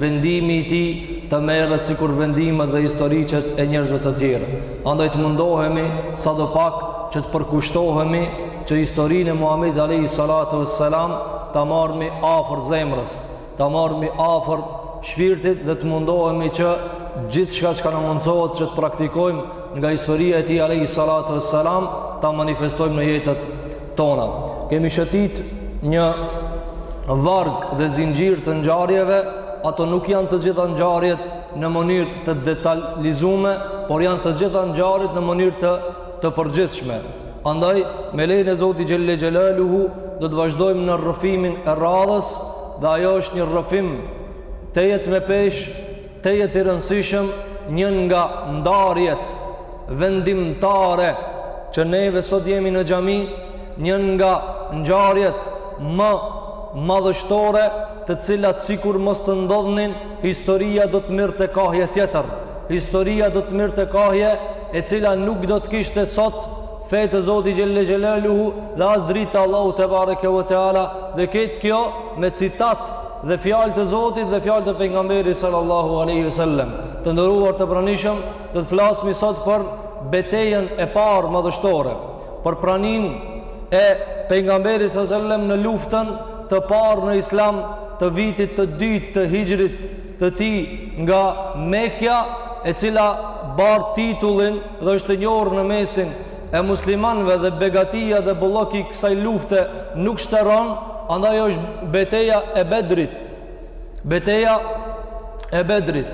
Vendimi i tij të merret sikur vendimet dhe historiqet e njerëzve të tjerë. Andaj të mundohemi sadopak që të përkushtohemi që historinë e Muhamedit alejhi salatu vesselam ta marrmi afër zemrës, ta marrmi afër shpirtit dhe të mundohemi që gjithçka çka na mundësohet që të praktikojmë nga historia e tij alejhi salatu vesselam ta manifestojmë në jetët tona. Kemi shëtit një varg dhe zinxhir të ngjarjeve, ato nuk janë të gjitha ngjarjet në mënyrë të detalizume, por janë të gjitha ngjarjet në mënyrë të të përgjithshme. Andaj me lejen e Zotit Xhele Xhelaluhu do të vazhdojmë në rrëfimin e radhës dhe ajo është një rrëfim tejet me peshë Tejet i rëndësishëm një nga ndarjet vendimtare që neve sot jemi në xhami, një nga ngjarjet më madhështore të cilat sikur mos të ndodhnin, historia do të mirte kahje tjetër. Historia do të mirte kahje e cila nuk do të kishte sot Fe të Zotit Xhele Xhelaluhu dhe as dritë të Allahut Tebareke ve Teala dhe ketë kjo me citat dhe fjalë të Zotit dhe fjalë të pejgamberit sallallahu alaihi wasallam. Të nderuar të pranishëm, do të flasmi sot për betejën e parë madhështore, për praninë e pejgamberit sallallahu alaihi wasallam në luftën të parë në Islam të vitit të dytë të Hixhrit të tij nga Mekja e cila bart titullin dhe është e njohur në mesin e muslimanëve dhe begatia dhe bollëki i kësaj lufte nuk shteron andaj është beteja e bedrit beteja e bedrit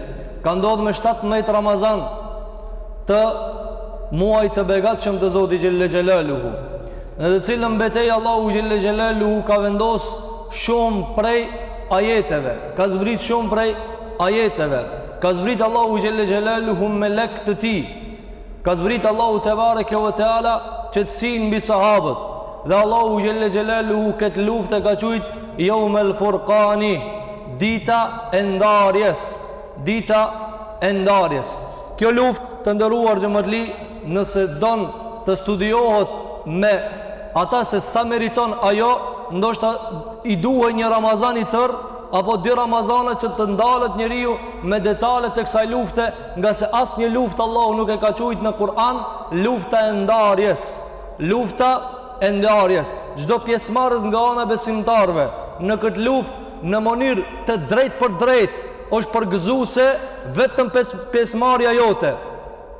ka ndodhë me 17 Ramazan të muajit të begatshëm të Zotit Xhele Xhelaluhu në të cilën betejë Allahu Xhele Xhelaluhu ka vendosë shumë prej ajeteve, ka zbrit shumë prej ajeteve, ka zbrit Allahu Xhele Xhelaluhu melekët e tij, ka zbrit Allahu Tebareke ve Teala qetësinë mbi sahabët, dhe Allahu Xhele Xhelaluhu këtë luftë e ka qujtë Jeumel Furkani, dita e ndarjes, dita e ndarjes. Kjo luftë të nderuar xhematli nëse don të studiohet me ata se sa meriton ajo, ndoshta i duhej një Ramazan i tërë apo dy Ramazane që të ndalet njeriu me detale të kësaj lufte, ngase asnjë luftë Allahu nuk e ka qujt në Kur'an lufta e ndarjes. Lufta e ndarjes. Çdo pjesëmarrës nga ana e besimtarëve në këtë luftë në mënyrë të drejtpërdrejtë është përgëzuese vetëm pjesëmarrja jote.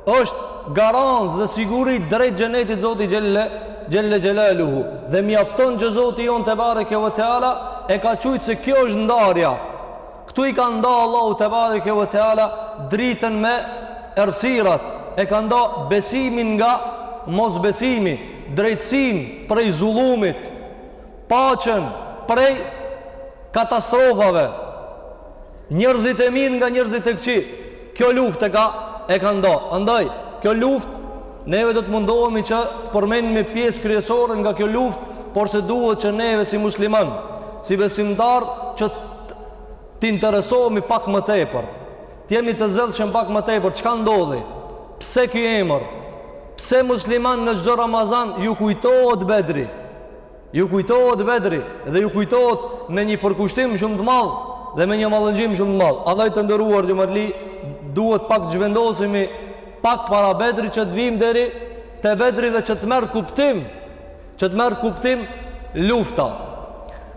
është garanci dhe siguri drejt xhenetit Zoti xhelle xhelaluhu dhe mjafton që Zoti jonë tebareke ve teala e ka qujt se kjo është ndarja këtu i ka nda Allahu tebareke ve teala dritën me errësirat e ka nda besimin nga mosbesimi drejtësinë prej zullumit paqen prej katastrofave Njerëzit e mirë nga njerëzit e këqi. Kjo luftë e ka, e ka nda. Andaj, kjo luftë, neve do të mundohemi që të përmendim pjesë kryesore nga kjo luftë, porse duhet që neve si musliman, si besimtar, që të interesohemi pak më tepër. Të jemi të zellshëm pak më tepër. Çka ndodhi? Pse ky emër? Pse musliman në çdo Ramazan ju kujtohet Bedri? Ju kujtohet Bedri dhe ju kujtohet me një përkushtim shumë të madh dhe me një mallëngjim shumë të madh. Andaj të nderuar xhematli, duhet pak të zhvendosemi pak para Bedri që të vijmë deri te Bedri dhe që të merr kuptim, që të merr kuptim lufta.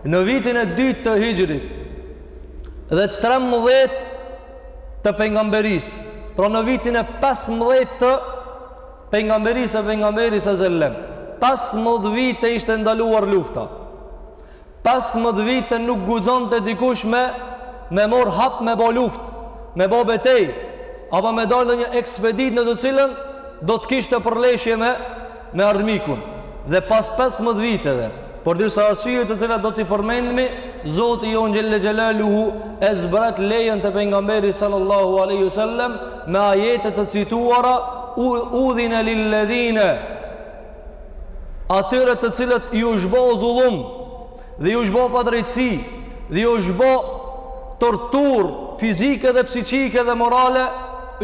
Në vitin e dytë të Hixhrit dhe 13 të pejgamberisë, pra në vitin e 15 të Pejgamberisë e pejgamberi sa sellem 15 vite ishte ndaluar lufta 15 vite nuk guxonte dikush me me mor hap me bo luftë me bo betejë apo me dalë në një ekspeditë në të cilën do të kishte përleshje me me armikun dhe pas 15 viteve për disa arsye të cilat do t'i përmendmi Zoti jonë xhelle xhelaluhu e zbret lejën te pejgamberi sallallahu aleyhi sallem me ajete të cituara udhine lilledhine atyre të cilët ju është bo zullum dhe ju është bo padrejtësi dhe ju është bo torturë fizike dhe psikike dhe morale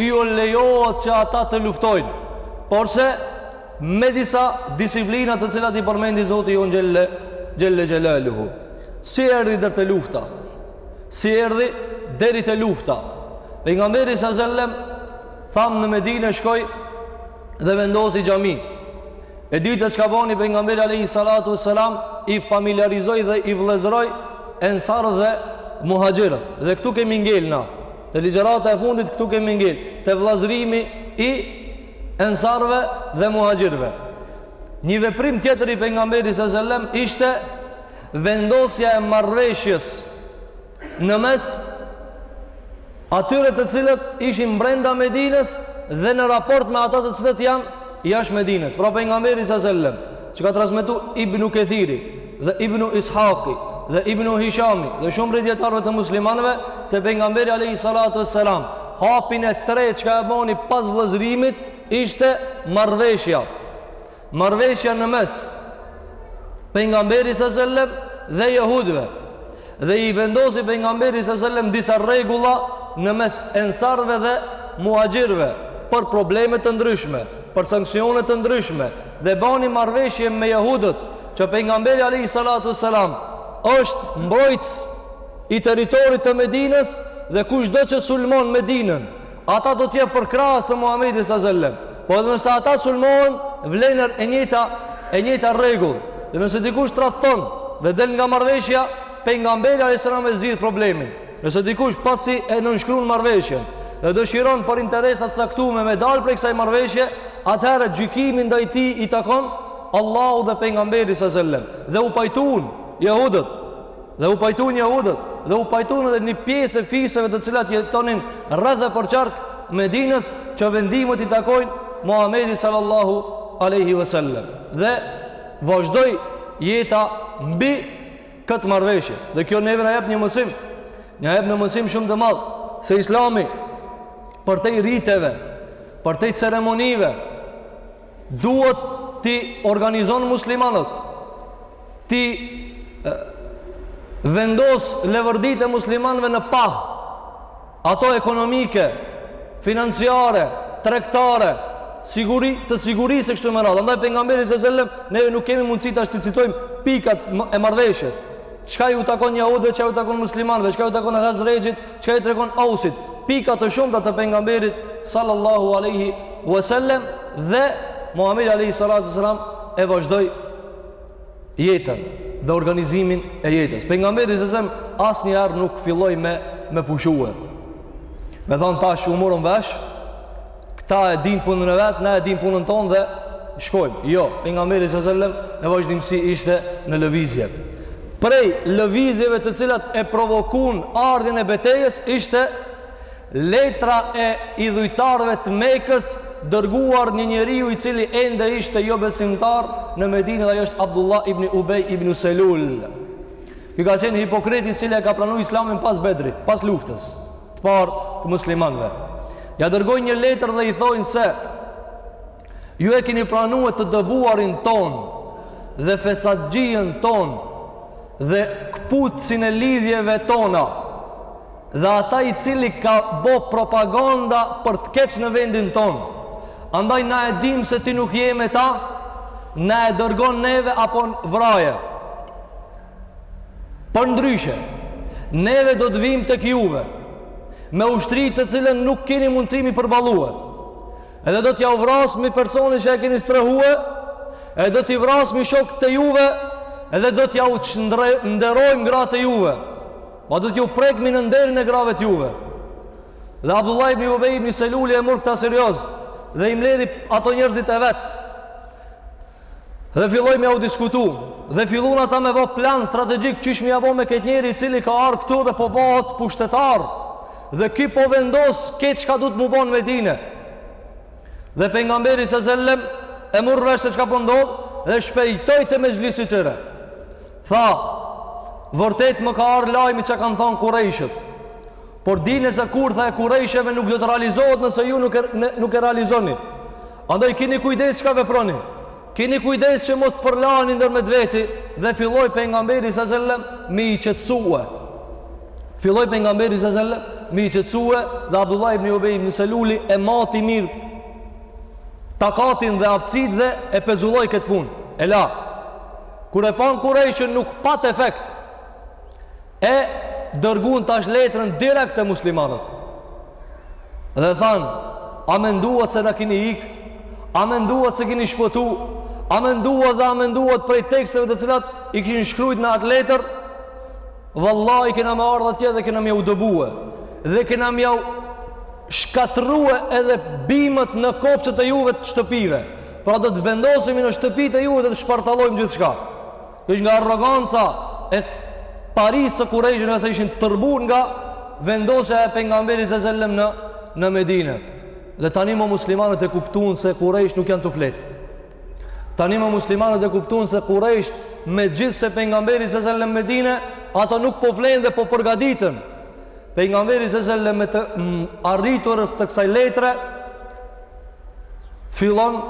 ju lejohet që ata të luftojnë porse me disa disiplina të cilat i përmendi Zoti jonë xhelle xhelaluhu si erdhi deri te lufta si erdhi deri te lufta. Pejgamberi sa sellem tham në Medinë shkoi dhe vendosi xhami. E dyta çka boni pejgamberi alayhi salatu wasalam i familjarizoi dhe i vëllazëroi ensarët dhe muhaxhirët. Dhe këtu kemi ngel na. Te ligjërata e fundit këtu kemi ngel te vëllazërimi i ensarve dhe muhaxhirëve. Një veprim tjetër i pejgamberit sa sellem ishte Vendosja e marrëveshjes në mes atyre të cilët ishin brenda Medinës dhe në raport me ata të cilët janë jashtë Medinës. Pra pejgamberi alejhi selam, që ka transmetu Ibn Kethiri dhe Ibn Ishaku dhe Ibn Hishami dhe shumë prej dietarëve të muslimanëve se pejgamberi alayhi salatu wassalam hapin e tretë që e boni pas vëllazërimit ishte marrëveshja Marrëveshja në mes pejgamberit alejhi selam dhe jahudëve dhe i vendosi pejgamberi alejhi selam disa rregulla në mes ensarëve dhe muhaxhirëve për probleme të ndryshme, për sanksione të ndryshme dhe bani marrëveshje me jahudët që pejgamberi alayhi salatu selam është mbrojtës i territorit të Medinës dhe kushdo që sulmon Medinën Ata do të jenë përkrahës të Muhamedit alejhi selam. Po edhe nëse ata sulmohen, vlen e njëjta e njëjta rregull. Dhe nëse dikush tradhton dhe del nga marrëveshja, pejgamberi alayhis salam e zgjidh problemin. Nëse dikush pasi e nënshkrun marrëveshjen dhe dëshiron për interesa të caktume me dal prej kësaj marrëveshje, atëherë gjykimi ndaj tij i takon Allahut dhe pejgamberit alejhi selam. Dhe u pajtun jahudët Dhe u pajtun jahudët, dhe u pajtun edhe një pjesë e fiseve të cilat jetonin rreth e përqark Medinës, që vendimet i takojnë Muhamedit sallallahu alaihi wasallam. Dhe vazhdoi jeta mbi këtë marrëveshje. Dhe kjo neve na jep një mësim, na jep një mësim shumë të madh se Islami përtej riteve, përtej ceremonive, duhet t'i organizon muslimanët t'i vendos leverditë e muslimanëve në pah ato ekonomike financiare tregtare siguri, të sigurisë e kështu me radhë andaj pejgamberi alejhi selam ne nuk kemi mundësi tash t'i citojmë pikat e marrëveshjes çka iu takon jahudve, çka iu takon muslimanëve çka iu takon Hazrexhit Çka i takon Ausit? Pika të shumta të pejgamberit sallallahu alaihi wasallam dhe Muhamedi alaihi salatu wasallam e vazhdoi jetën dhe organizimin e jetës. Pejgamberi alejhi selam asnjëherë nuk filloi me me pushue. Me thanë tash u morëm vesh Këta e din punën e vet, na e dimë punën tonë dhe shkojmë. Jo, pejgamberi alejhi selam në vazhdimësi ishte në lëvizje. Prej lëvizjeve të cilat e provokun ardhjen e betejës ishte letra e idhujtarëve të Mekës dërguar një njeriu i cili ende ishte jobesimtar në Medinë dhe është Abdullah ibn Ubej ibn Selul. Ky ka qenë hipokriti i cili e ka pranu Islamin pas Bedrit, pas luftës. të parë të muslimanëve. Ia dërgojnë një letër dhe i thojnë se ju e keni pranue të dëbuarin tonë dhe fesadxhinë tonë dhe këputësin e lidhjeve tona dhe ata i cili ka bo propaganda për të keq në vendin tonë andaj na e dimë se ti nuk je me ta na e dërgon neve apo vraje Përndryshe, neve do të vijmë tek juve, me ushtri të cilën nuk kini mundësi m'i përballue, edhe do t'jau vrasmi personin që e kini strehue, edhe do t'i vrasmi shokët e juve, edhe do t'jau çnderojmë gratë e juve, pra do t'ju prekmi në nderin e grave të juve. Dhe Abdullah ibn Ubej ibn Seluli e mur këta serioz, dhe i mbledhi ato njerëzit e vet, Dhe filloi me jau diskutu, dhe fillun ata me bo plan strategjik qysh me ia bo me këtë njeri i cili ka ardh këtu dhe po bohet pushtetar, dhe ky po vendos këtë çka do të m'u bo n'Medine. Dhe Pejgamberi se zellem e mur vesh se çka po ndodhë, dhe shpejtoi te mexhlisi i tyre. Tha, vërtet më ka ardh lajmi çka kanë thonë kurejshët, Por dini se kurtha e kurejshëve nuk do të realizohet nëse ju nuk e, nuk e realizoni. Andaj kini kujdes çka veproni. Kini kujdes që mos të përlaheni ndërmjet veti dhe filloi Pejgamberi së zellem me i qetësue. Filloi Pejgamberi së zellem me i qetësue dhe Abdullah ibn Ubej ibn Seluli e mati mirë takatin dhe aftësitë dhe e pezulloi këtë punë. E la, kur e panë kurejshët nuk pat efekt, e dërgun tash letrën direkt te muslimanët. Dhe thanë, a menduat se na kini ik, a menduat se kini shpëtu, a menduat dhe a menduat prej teksteve të cilat i kishin shkrujt në atë letër, vallahi kina me ardh atje dhe kina me ju dëbue, dhe kina me ju shkatërrue edhe bimët në kopshtet e juve të shtëpive, pra do të vendosemi në shtëpitë e juve dhe të shpartallojmë gjithçka. Kështu nga arroganca e parisë së kurejshit, ngase ishin tërbu nga vendosja e Pejgamberit se zellem në, në Medine. Dhe tanimë muslimanët e kuptun se kurejshët nuk janë tu flet. Tanimë muslimanët e kuptun se kurejshët megjithëse Pejgamberi se zellem në Medine, ato nuk po flenë dhe po përgaditen. Pejgamberi se zellem me të mm, arritur të kësaj letre, fillon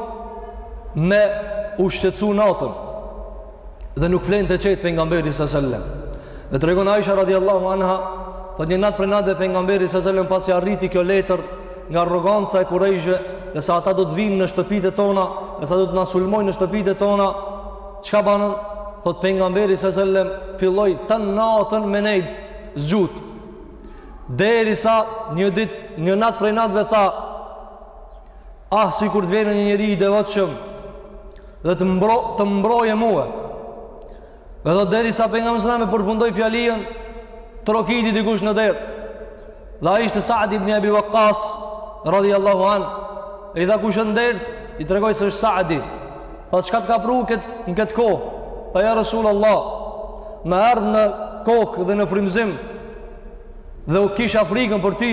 me u shqetësu natën dhe nuk flen të qetë Pejgamberi së sellem dhe tregon Aisha radiallahu anha thotë një natë prej natëve Pejgamberi së sellem pasi arriti kjo letër nga arroganca e kurejshve dhe se ata do të vijnë në shtëpitë tona dhe se do të na sulmojnë në shtëpitë tona çka ban thotë Pejgamberi së sellem filloi tërë natën me nejt zgjut Derisa një ditë, një natë prej natëve tha, ah, sikur të vinte një njeri i devotshëm, dhe të, mbro, të mbroje mue. Dhe dhe derisa pejgamberi selam e përfundoi fjalinë, trokiti dikush në derë. Dhe ai ishte Saad ibn Abi Waqqas, radijallahu anh, E i tha kush është në derë? I tregoi se është Saadi. Tha çka të ka pru këtu në këtë kohë? Tha ja Resulullah, më erdh në kokë dhe në frymëzim dhe unë kisha frikën për ty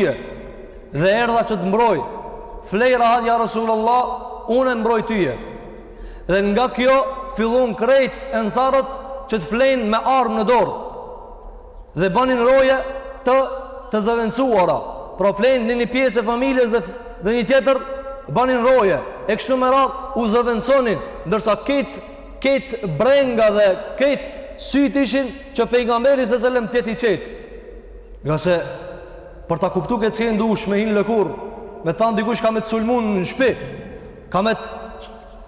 dhe erdha që të të mbroj flej rahat ja Rasulullah unë të mbroj ty dhe nga kjo filluan krejt ensarët që të flejnë me armë në dorë dhe banin roje të të zëvendësuara. Pra flenin një pjesë e familjes dhe dhe një tjetër banin roje. E kështu me radhë u zëvendësonin, ndërsa krejt krejt brenga dhe krejt sytë ishin që pejgamberi se selam të jetë i qetë. Ngase për ta kuptu këtë skenë duhesh me hi n'lëkurë, me thanë dikush ka me të sulmu në shpi. Ka me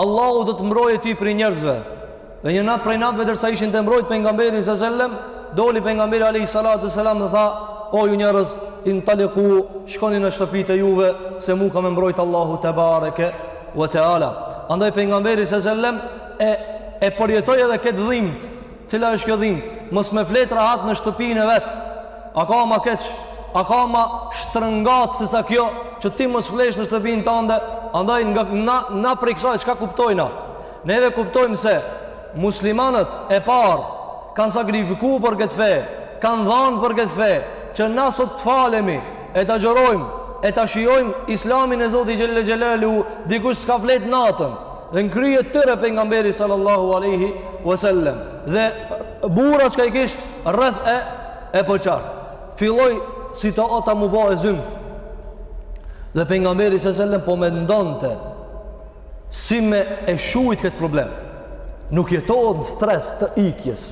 Allahu do të mbrojë ty prej njerëzve. Dhe një natë prej natëve derisa ishin tu e mbrojtë pejgamberin sa selam, doli pejgamberi alayhi salatu selam dhe tha: "O ju njerëz, intaliqu, shkoni në shtëpitë e juve se mua ka me mbrojt Allahu tebareke ve teala." Andaj pejgamberi sa selam e e përjetoi edhe këtë dhimbje Cila është kjo dhimbtë? Mos me fjetë rahat në shtëpinë e vet. A ka ma keq? A ka ma shtrëngatë se sa kjo që ti mos flesh në shtëpinë tande? Andaj nga na, na prej kësaj çka kuptojmë? Neve kuptojmë se muslimanët e parë kanë sakrifiku për këtë fe, kanë dhanë për këtë fe, që na sot të falemi e ta gëzojmë e ta shijojmë Islamin e Zotit xhel-le xhelaluhu, dikush s'ka fjet natën. dhe në krye të tyre pejgamberi sallallahu alaihi wasallam dhe burrat që i kish rreth e përqark filloi situata m'u ba e zymtë dhe pejgamberi sallallahu alaihi wasallam po mendonte si me e shujt këtë problem nuk jetohet në stres të ikjes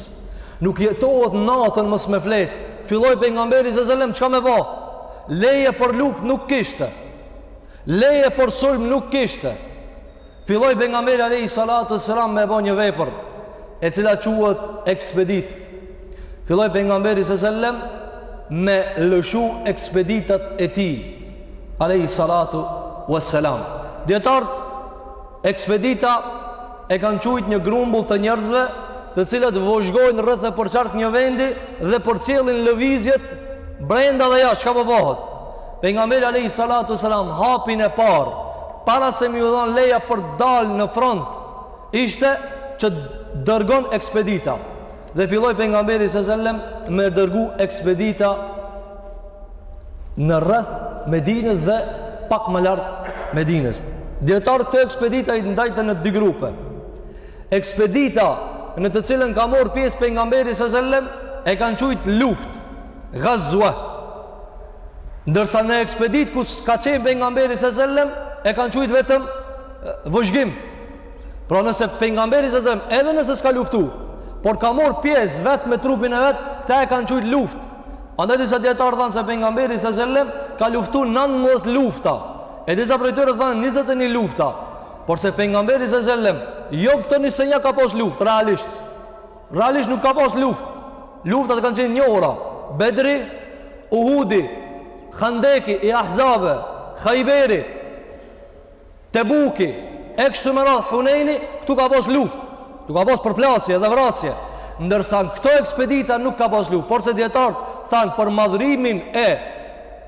nuk jetohet natën mos me fjet filloi pejgamberi sallallahu alaihi wasallam çka me ba leje për luftë nuk kishte Leje për sulm nuk kishte. Filloi pejgamberi alejhi salatu selam me ba një vepër e cila quhet ekspeditë. Filloi pejgamberi selam me lëshu ekspeditat e tij alejhi salatu wassalam. Dijetarët ekspedita e kanë quajt një grumbull të njerëzve të cilët vëzhgojnë rreth e përqark një vendi dhe përcjellin lëvizjet brenda dhe jashtë çka po bëhet. Pejgamberi alayhi salatu selam hapin e parë para se me iu dhan leja për të dalë në front ishte që dërgoi ekspedita. Dhe filloi pejgamberi s.a. selem me dërgu ekspedita në rreth Medinës dhe pak më larg Medinës. Dijetarët këto ekspedita i ndajtën në dy grupe. Ekspedita në të cilën ka mor pjesë pejgamberi s.a. selem e kanë qujt luftë, gazwa. Ndërsa në ekspeditë ku s'ka qenë pejgamberi s.a. selem e kanë qujt vetëm vëzhgim. Pra nëse pejgamberi s.a. selem, edhe nëse s'ka luftu, por ka mor pjesë vetë me trupin e vet, këta e kanë qujt luftë. Andaj disa dijetarë thanë se pejgamberi s.a. selem ka luftu 19 lufta. E disa prej tyre thanë 21 lufta. Por se pejgamberi s.a. selem, jo këto 21 ka pas luftë, realisht. Realisht nuk ka pas luftë. Luftat kanë qenë njohura. Bedri, Uhudi, Handeki, i Ahzabe, Hajberi, Tebuki, e kështu me radhë Hunejni, këtu ka pas luftë, këtu ka pas përplasje dhe vrasje, ndërsa në këto ekspedita nuk ka pas luftë, por se dijetarët thanë për madhrimin e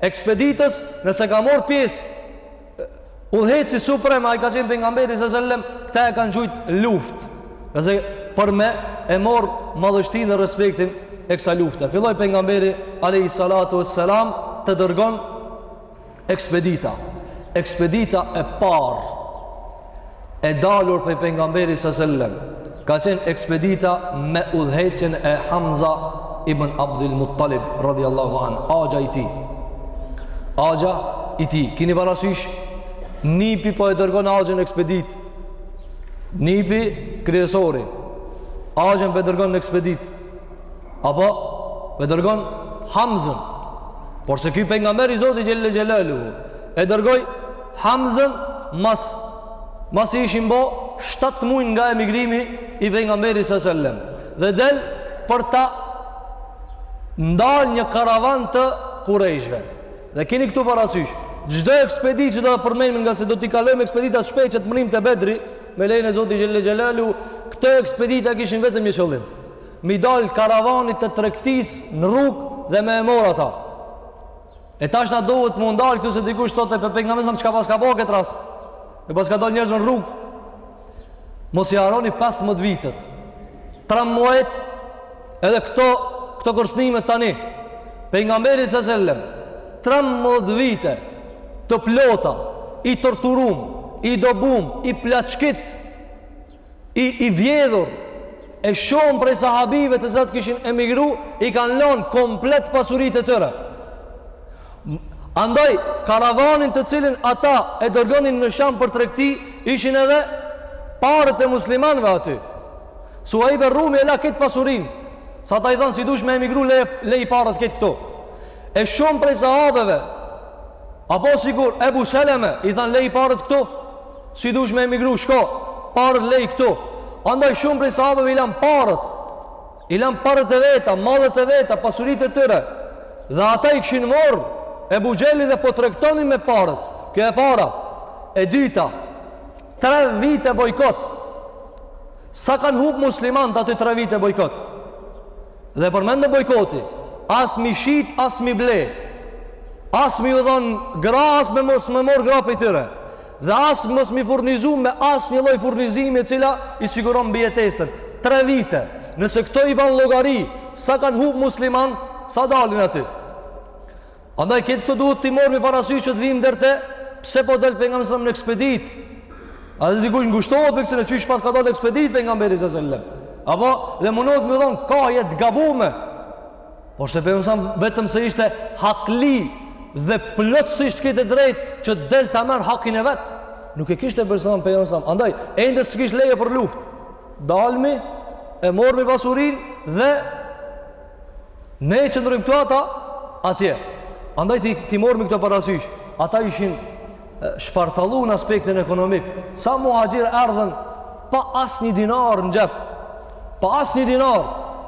ekspeditës, nëse ka mor pjesë udhëheqësi suprem, ai ka qenë pejgamberi s.a. selem, këta e kanë qujt luftë, se për me e mor madhështinë dhe respektin e kësaj lufte. Filloi pejgamberi, alejhi salatu uesselam, të dërgon Ekspedita Ekspedita e parë e dalur prej pejgamberit s.a. selem ka qenë ekspedita me udhëheqjen e Hamza ibn Abdil Muttalib radiallahu anhu, axha i tij axha i tij kini parasysh nipi po e dërgon axhën n'ekspeditë nipi kryesori axhën po e dërgon në ekspeditë Apo e dërgon Hamzën. Por se ky pejgamber i Zotit Xhele Xhelaluhu e dërgoi Hamzën mas masi ishin bo 7 muaj nga emigrimi i pejgamberit sallallahu alajhi wasallam. Dhe del për ta ndal një karavan të kurejshve. Dhe kini këtu parasysh, çdo ekspeditë që do ta përmenim ngase do t'i kalojmë ekspeditat shpejt që të mrrijmë te Bedri, me lejen e Zotit Xhele Xhelaluhu, këto ekspedita e kishin vetëm një qëllim. m'i dal karavanit të tregtisë në rrugë dhe me e mor ata e tash na duhet mu ndal këtu se dikush thotë e pejgamberi s.a. selem çka paska bo këtë rast e paska dal njerëzve në rrugë mos i harroni 15 vitet tre muajt edhe këto këto kërcënime tani pejgamberi s.a. selem 13 vite të plota i torturum i dëbum i plaçkit i i vjedhur e shumë prej sahabive të cilët kishin emigru i kanë lonë komplet pasuritë e tyre andaj karavanin të cilin ata e dërgonin në Sham për tregti ishin edhe paret e muslimanëve aty Suhejb er-Rumi e la këtë pasurinë sa ata i thanë si dush me emigru le, leji paret kët këtu e shumë prej sahabeve apo sikur Ebu Seleme i thanë leji paret këtu Si dush me emigru, shko, paret lej këtu. Andaj shumë prej sahabëve i lanë paret. I lanë paret e veta, mallet e veta, pasuritë e tyre. Dhe ata i kishin morrë Ebu Xhehli dhe po tregtonin me paret. Kjo e para, e dyta, tre vite bojkot. Sa kanë hup muslimanët aty tre vite bojkot. Dhe përmend bojkoti, as m'i shit, as m'i ble. As me u dhonë gra, as me mos me morrë gra prej tyre. dhe as mos m'i furnizu me asnjë lloj furnizimi e cila i siguron mbijetesën tre vite nëse këto i ban llogari sa kanë humb muslimanët sa dalin aty andaj këtë këto duhet t'i mormi parasysh që të vijmë deri te pse po del Pejgamberi alejhi selam në ekspeditë a dhe dikush ngushtohet për kësë në qysh paska dalë ekspeditë Pejgamberi alejhi selam apo dhe mundohet me i dhonë kahje të gabume Por se Pejgamberi alejhi selam vetëm se ishte hakli dhe plotësisht ka të drejtë që del ta merr hakin e vet. Nuk e kishte Pejgamberi alejhi selam. Andaj, ende s'kishte leje për luftë. Dalmi, e mormi pasurinë dhe ne qëndrojmë këtu ata atje. Andaj t'i, t'i mormi këto parasysh. Ata ishin shpartallu në aspektin ekonomik sa muhaxhirë erdhën pa asnjë dinar në xhep pa asnjë dinar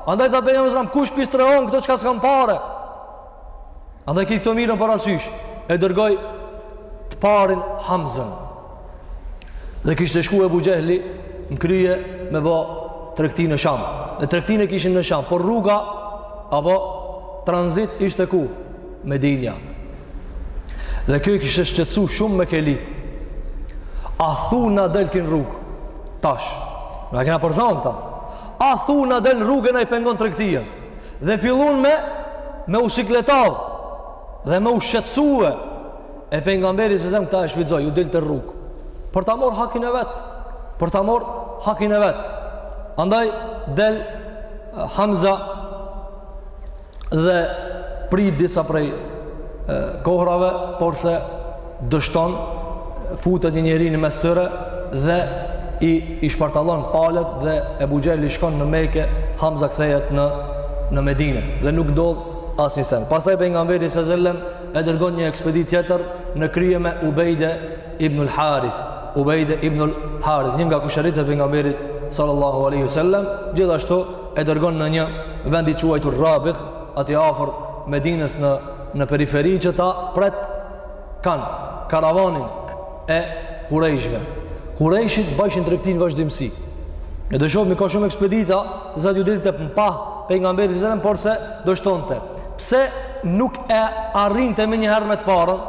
andaj tha Pejgamberi alejhi selam kush po i strehon këta çka s'kanë pare andaj ki këto mirren parasysh e dërgoi të parin Hamzën dhe kishte shku Ebu Xhehli në krye me bo tregti në Sham dhe tregtinë e kishin në Sham por rruga apo tranzit ishte ku Medinja. Dhe kjo i kishte shqetësu shumë mekelit. A thu na del kin rrugë, tash, na i kena përzonë këta. A thu na del n'rrugë na i pengon tregtinë. Dhe fillun me, me u sikletav, dhe me u shqetësue. E Pejgamberi alejhi selam këtë e shfrytëzoi, ju dilte n'rrugë. Për ta morr hakin e vet, për ta morr hakin e vet. Andaj, del Hamza dhe prit disa prej kohrave, por se dështon, futet një njeri në mes tyre dhe i, i shpartallon palët dhe Ebu Xhehli shkon në Meke, Hamza kthehet në, në Medine dhe nuk ndodh asnjë sen. Pastaj pejgamberi sallallahu aleyhi sallam e dërgon një ekspeditë tjetër në krye me Ubejde ibnul Harith, Ubejde ibnul Harith, një nga kushërinjt e pejgamberit sallallahu aleyhi sallam, gjithashtu e dërgon në një vend i quajtur Rabigh, aty afër Medinës në në periferi që ta pret kan karavanin e Kurejshve. Kurejshit bajshin tregti n'vazhdimësi. E do shofmi ka shumë ekspedita, të cilat ju dilte në pah pejgamberi sallallahu alajhi wasallam, por se dështonte. Pse nuk e arrinte menjëherë me të parën?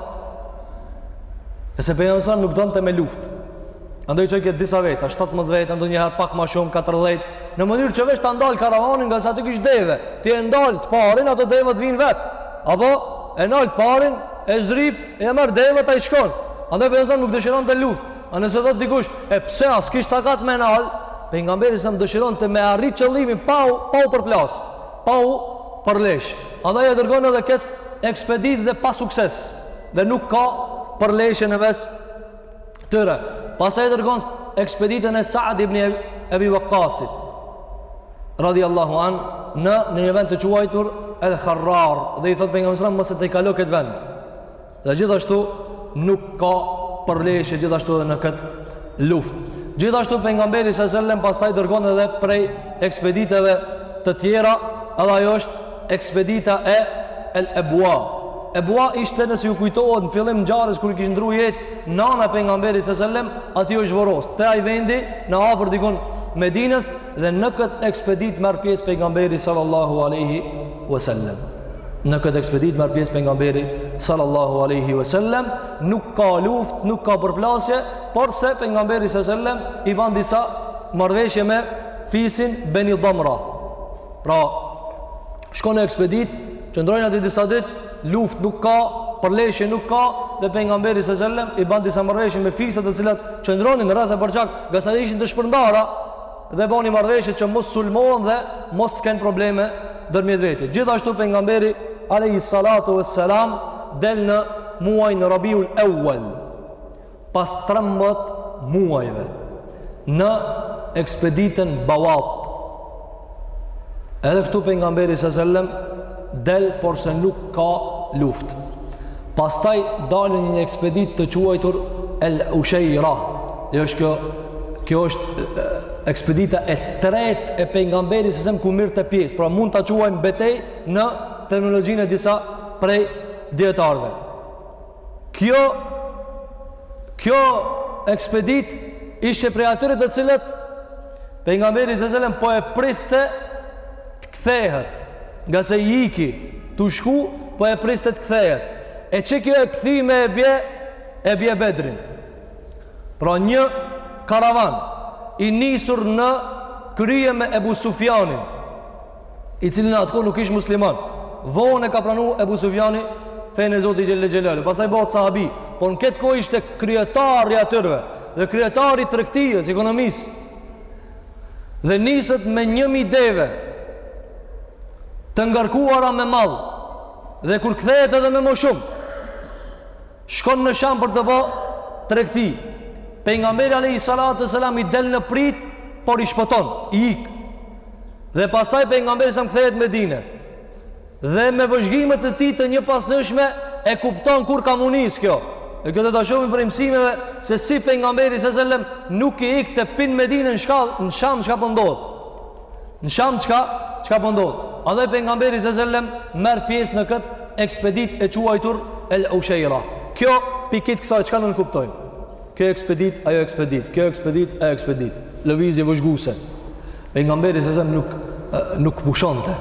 E se pejgamberi nuk donte me luftë, Andaj çojke disa veta, 17 veta, ndonjëherë pak ma shumë, 14, në mënyrë që veç ta ndalë karavanin ngase ato kish deve, ti e ndal të parin, ato devet vijnë vetë, apo e ndal të parin, e zdrip, e e merr devet e shkon, andaj pejgamberi sallallahu alajhi wasallam nuk dëshironte luftë, a nëse thotë dikush, e pse a s'kish takat me e ndalë, pejgamberi sallallahu alajhi wasallam dëshironte me arrit qëllimin pa u, pa u përplas, pa u përlesh, andaj e dërgon edhe këtë ekspeditë dhe pa sukses, dhe nuk ka përleshje në mes tyre. Pastaj dërgon ekspeditën e Sa'd ibn Abi Waqqas radhiyallahu an në në një vend të quajtur El Kharrar dhe i thotë pejgamberi sallallahu alajhi wasallam mos e tejkalo këtë vend. Dhe gjithashtu nuk ka përleshje gjithashtu edhe në këtë luftë. Gjithashtu pejgamberi sallallahu alajhi wasallam pastaj dërgon edhe prej ekspeditave të tjera, edhe ajo është ekspedita e El Ebua. Ebua ishte nëse ju kujtohet në fillim ngjarjes kur i kish ndërru jetë nana e pejgamberit sallallahu alajhi wasallam, aty është vorros. Te ai vendi në afër dikun Medinës dhe në këtë ekspeditë merr pjesë pejgamberi sallallahu alaihi wasallam. Në këtë ekspeditë merr pjesë pejgamberi sallallahu alaihi wasallam, nuk ka luftë, nuk ka përplasje, por se pejgamberi sallallahu alaihi wasallam i ban disa marrëveshje me fisin Beni Dhamra. Pra, shkon në ekspeditë, qëndrojnë aty disa ditë, luftë nuk ka, përleshje nuk ka, dhe pejgamberi sallallahu alajhi wasallam, i ban disa marrëveshje me fiset të cilat qëndronin rreth e përqark, ngase ishin të shpërndara, dhe bani marrëveshje që mos sulmohen dhe mos të kenë probleme ndërmjet veti. Gjithashtu pejgamberi, alejhi salatu ve selam, del në muajin Rabiul Euel. Pas trembëdhjetë muajve në ekspeditën Bawat, edhe këtu pejgamberi sallallahu alajhi wasallam del por se nuk ka luftë. Pastaj dalin në një ekspeditë të quajtur El Ushaira. Dhe është kjo, kjo është ekspedita e tretë e pejgamberit sallallahu alajhi wasallam ku merrte pjesë. Pra mund ta quajmë betejë në terminologjinë e disa prej dietarëve. Kjo kjo ekspedit ishte prej atyre të cilat pejgamberi sallallahu alajhi wasallam po e priste të kthehet, ngase i iki tu shku, po e priste të kthehet. E që kjo e kthyme e bje e bje Bedrin. Pra një karavan i nisur në krye me Ebu Sufjanin, i cili në atë kohë nuk ishte musliman. Vonë e ka pranu Ebu Sufjani fenë e Zotit Xhele Xhelaluhu. Pastaj bëhet sahabi, por në këtë kohë ishte kryetari i atyre dhe kryetari i tregtisë, ekonomisë. Dhe niset me 1000 deve të ngarkuara me mall. Dhe kur kthehet edhe me më shumë. Shkon në Sham për të bë tregti. Pejgamberi alayhi salatu wasalam i del në prit, por i shpëton, i ik. Dhe pastaj pejgamberi selem kthehet në Medinë. Dhe me vëzhgime të tij të njëpasnjëshme e kupton kur ka m'u nis kjo. E këtë do ta shohim prej mësimeve se si pejgamberi sa selam nuk i ik te pin Medinë në, në Sham çka po ndodh. Në Sham çka çka po ndodh? A dhe pejgamberi sa selam merr pjesë në kët ekspedit e quajtur El Ushaira. Kjo prej krejt kësaj çka nënkuptojmë? Kjo ekspedit, ajo ekspedit, kjo ekspedit, ajo ekspedit. Lëvizje vëzhguese. Pejgamberi sa selam nuk nuk pushonte.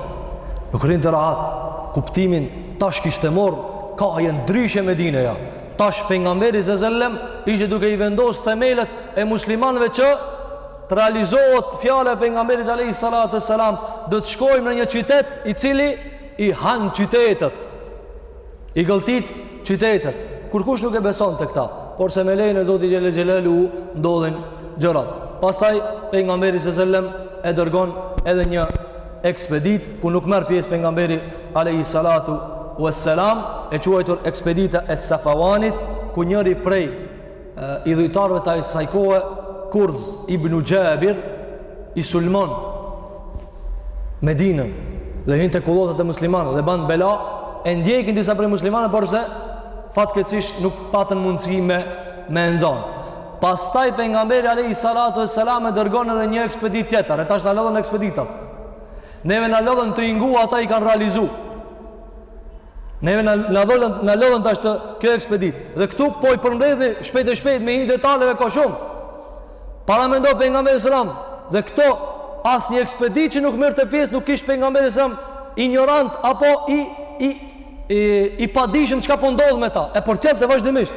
Nuk rrinte rahat, kuptimin tash kishte marr kahje ndryshe Medineja. Tash pejgamberi sa selam ishte duke i vendos themelet e muslimanëve që Të realizohet fjala e pejgamberit alayhi salatu wassalam, do të shkojmë në një qytet i cili i han qytetet. I gëlltit qytetet. Kurrkush nuk e besonte këta, por se me lejen e Zotit Xhele Xhelaluhu ndodhin gjërat. Pastaj pejgamberi sa selam e dërgon edhe një ekspedit, ku nuk merr pjesë pejgamberi alayhi salatu wassalam, e quajtur ekspedita e Safawanit, ku njëri prej idhujtarëve të asaj kohe Kurz ibn Jabir e sulmon Medinën dhe hyn te kullotat e muslimanëve dhe ban bela e ndjekin disa prej muslimanëve por se fatkeqësisht nuk patën mundësi me e nxon. Pastaj pejgamberi alayhi salatu vesselam e dërgon edhe një ekspeditë tjetër, e tash na lodhën ekspeditat. Neve na lodhën tu i ngu, ata i kanë realizu. Neve na na lodhën na lodhën tash te kjo ekspedit. Dhe këtu po i përmbledhi shpejt e shpejt me hin detaleve ka shumë. Paramendo pejgamberi selam dhe këto asnjë ekspedit që nuk merrte pjesë nuk ishte pejgamberi selam injorant apo i i i, i padijshëm çka po ndodh me ta. E përcjellte vazhdimisht.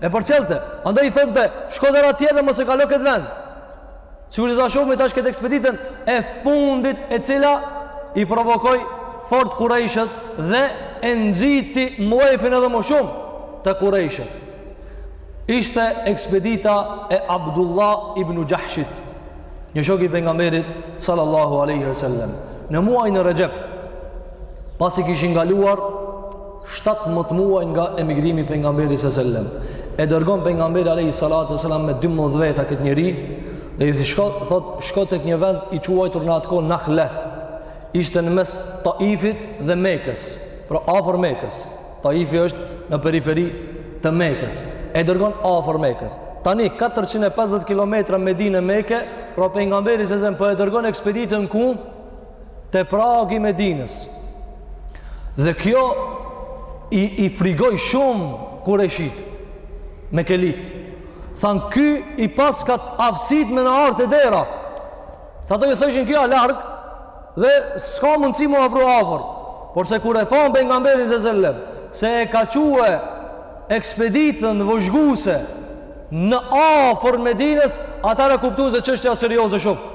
E përcjellte. Andaj i thotë, "Shko der atje dhe mos e kalo këtë vend." Sikur të ta shohim tash këtë ekspeditën e fundit e cila i provokoi fort kurejshët dhe e nxiti mllefin edhe më shumë te kurejshët. Ishte ekspedita e Abdullah ibn Xhahshit, një shok i pejgamberit sallallahu alejhi ve selem. Në muajin Rexhep, pasi kishin kaluar shtatëmbëdhjetë muaj nga emigrimi i pejgamberit sallallahu alejhi ve selem e dërgon pejgamberi alejhi salatu ve selam me 12 veta këtë njeri dhe i shko thot shko tek një vend i quajtur në atë kohë Nahle ishte në mes Taifit dhe Mekës pra afër Mekës Taifi është në periferi të Mekës e dërgon afër Mekës tani 450 km Medinë Mekë pra pejgamberi sallallahu alejhi ve selem po e dërgon ekspeditën ku te pragi i Medinës. Dhe kjo i i frigoi shumë kurejshit mekelit. Than ky i paska aftësit me na ardh te dera. Sa do i thojshin ky o larg dhe s'ka mundësi mu afru afër. Por se kur e pa pejgamberin se sellem se e ka çue ekspeditën vëzhguese në afër Medinës, ata e kuptuan se çështja është serioze shumë.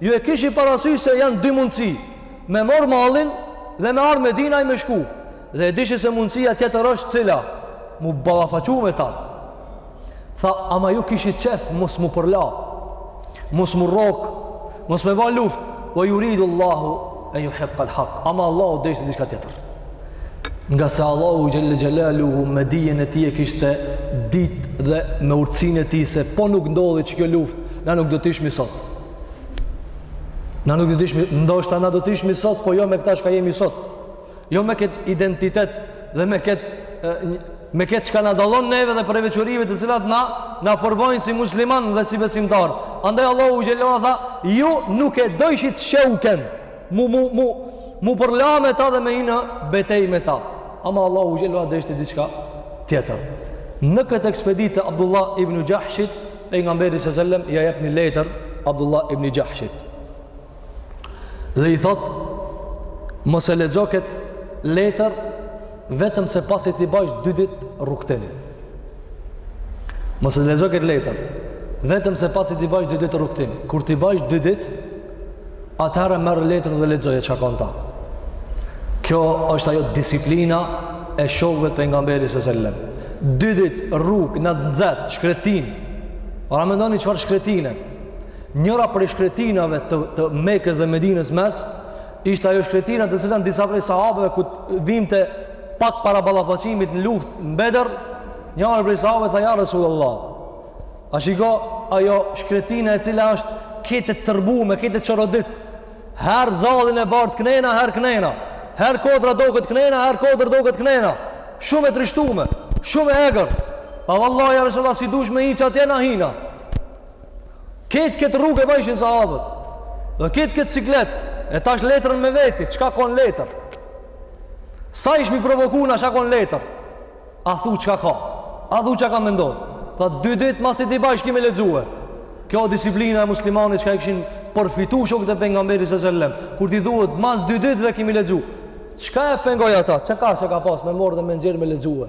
Ju e kishi parasysh se janë dy mundësi, me marrë mallin dhe me ardh n'Medinë a me shku. Dhe e dishi se mundësia tjetër është cila, mu ballafaqu me ta. Tha, ama ju kishi qejf, mos mu përla, mos mu rrok, mos me ba luft, ve juridullahu en juhikkal hak, ama Allahu deshte diçka tjetër. Ngase Allahu xhel-le xhelaluhu me dijen e tij e kishte dit dhe me urtsin e tij se po nuk ndodhi qikjo luft, na nuk do të ishmi sot. Na nuk do të ishmi, ndoshta na do të ishmi sot, po jo me këta çka jemi sot. Jo me këtë identitet dhe me këtë me këtë çka na dallon neve dhe prej veçorive të cilat na, na përbojnë si musliman dhe si besimtar. Andaj Allahu xhelaluhu tha, ju nuk e dojshit sheuken. Mu, mu, mu, mu përla me ta dhe me hi në betej me ta. Ama Allahu xhelaluhu deshte diçka tjetër. Në këtë ekspedit të Abdullah ibn Xhahshit, pejgamberi së sellem, ja jep një letër Abdullah ibn Gjahshit. Dhe i thot, mos e lexo këtë letër, Vetëm se pasi t'i bajsh dy ditë rrugëtim. Mos e lexo këtë letër. Vetëm se pasi t'i bajsh dy ditë rrugëtim. Kur t'i bajsh dy ditë, atëherë merre letrën dhe lexoje çka ka në ta. Kjo është ajo disiplina e shokëve të pejgamberit sallallahu alajhi wasallam. Dy ditë rrugë në nxehtë, shkretinë. Paramendoni çfarë shkretine. Njëra prej shkretinave të të Mekës dhe Medinës mes Ishte ajo shkretina të cilën disa prej sahabeve kur t'vimë te pak para ballafaqimit në luftë në Bedër, njëri prej sahabeve tha ja Resulullah. A shiko ajo shkretina e cila është këtë tërbume këtë çorodit. Herë zallin e bart kënena, herë kënena. Herë kodra doket kënena, herë kodra doket kënena. Shumë e trishtume, shumë e egër. Tha vallahi ja Resulullah si dush me hi qatje na hina. Ketë këtë rrugë e bajshin sahabët. Dhe ketë këtë ciklet, e tash letrën me veti, çka ko në letër? Sa ishmi provoku na çka ko në letër? A thu çka ka? A thu çka ka, mendon. Tha, dy ditë masi t'i bajsh ki me lexue. Kjo disiplina e muslimanit çka e kishin përfitu shokët e pejgamberit sallallahu alajhi wasallam. Kur t'i thuhet, mas dy ditëve ki me lexu. Çka e pengoi ata? Çka, çka pas me morrë dhe me nxjerrë me lexue?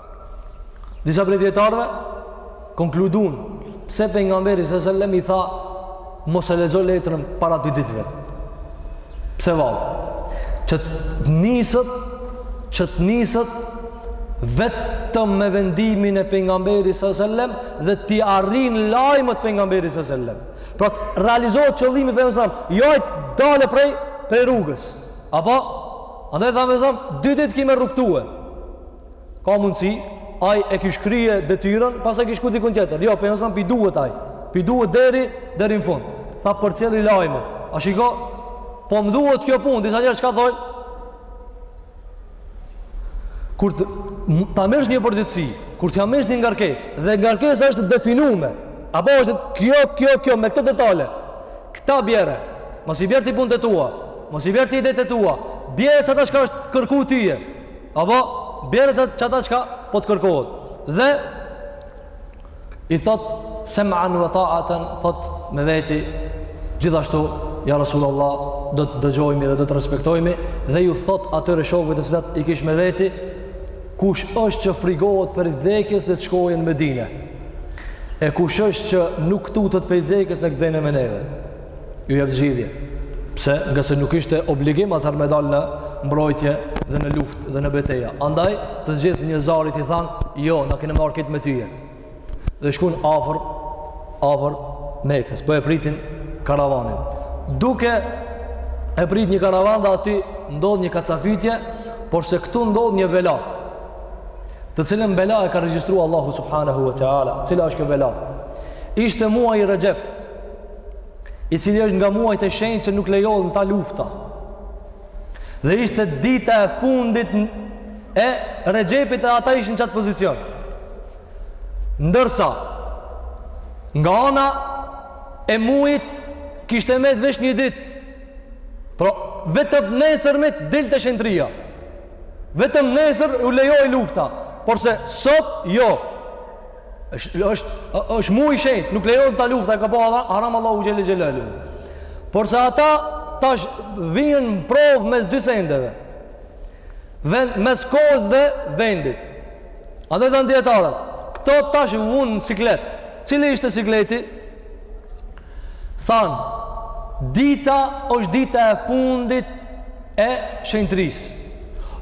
Disa prej dijetarëve konkludun pse pejgamberi sallallahu alajhi wasallam i tha mos e lexo letrën para dy ditëve. Pse vallë? Që të niset, që të niset vetëm me vendimin e pejgamberit sallallahu alajhi wasallam dhe t'i arrijnë lajmet pejgamberit sallallahu alajhi wasallam pra të realizohet qëllimi për mësëm jo t'i dalë prej, prej rrugës apo andaj dhe mësëm dy ditë ki me rrugtue Ka mundësi, ai e kish krye detyrën, pastaj kish shku dikun tjetër. Jo, për nësëm, p'i duhet ai. P'i duhet deri, deri në fund. Tha përcjelli lajmet. A shiko, po më duhet kjo punë, disa herë çka thojnë, kur ta merrsh një përgjegjësi, kur ta merrsh një ngarkesë, dhe ngarkesa është e definume, apo është kjo, kjo, kjo, me këto detale, këta bjere, mos i bjer ti punët e tua, mos i bjer ti idetë e tua, bjere qeta çka është kërku tyje, Apo, bjere ti qeta çka po të kërkohet. Dhe, i thot, sem'an ve taaten, thot me veti, gjithashtu, ja Rasul Allah, do të dëgjojmi dhe do të respektojmi, dhe ju thot atyre shokëve të cilat i kish me veti, kush është që frigohet prej vdekjes le të shkojë në Medine, e kush është që nuk tutet prej vdekjes nek vjen me neve. ju jap zgjidhje. Pse? Ngase nuk ishte obligim atëherë me dalë në mbrojtje dhe në luftë dhe në beteja. Andaj, të gjithë një zarit i thanë, jo, na kena marrë këtë me tyje. Dhe shkun afer, afer mekës, po e presin karavanin. Duke e prit një karavan dhe aty ndodh një kacafytje, porse këtu ndodh një bela. Të cilën bela e ka regjistrua Allahu Subhanehu ve Teala. Cila është kjo bela? Ishte muaji i rexhepit, i cili është nga muajt e shenjtë që nuk lejohet në ta lufta. Dhe ishte dita e fundit e rexhepit e ata ishin n'qat pozicion. Ndërsa, nga ana e muajit kishte met veç një ditë, pra vetëm nesër me t'dilte shenjtëria. Vetëm nesër u lejojke lufta, porse sot jo, është është është muj i shenjtë, nuk lejohet n'ta lufta, e ka bo haram Allahu xhele xhelaluhu. Porse ata tash vihen në provë mes dy sendeve. Vend mes kohës dhe vendit. Edhe thanë dijetarët, këta tash u vunë në siklet. Cili ishte sikleti? Thanë, dita është dita e fundit e shenjtërisë.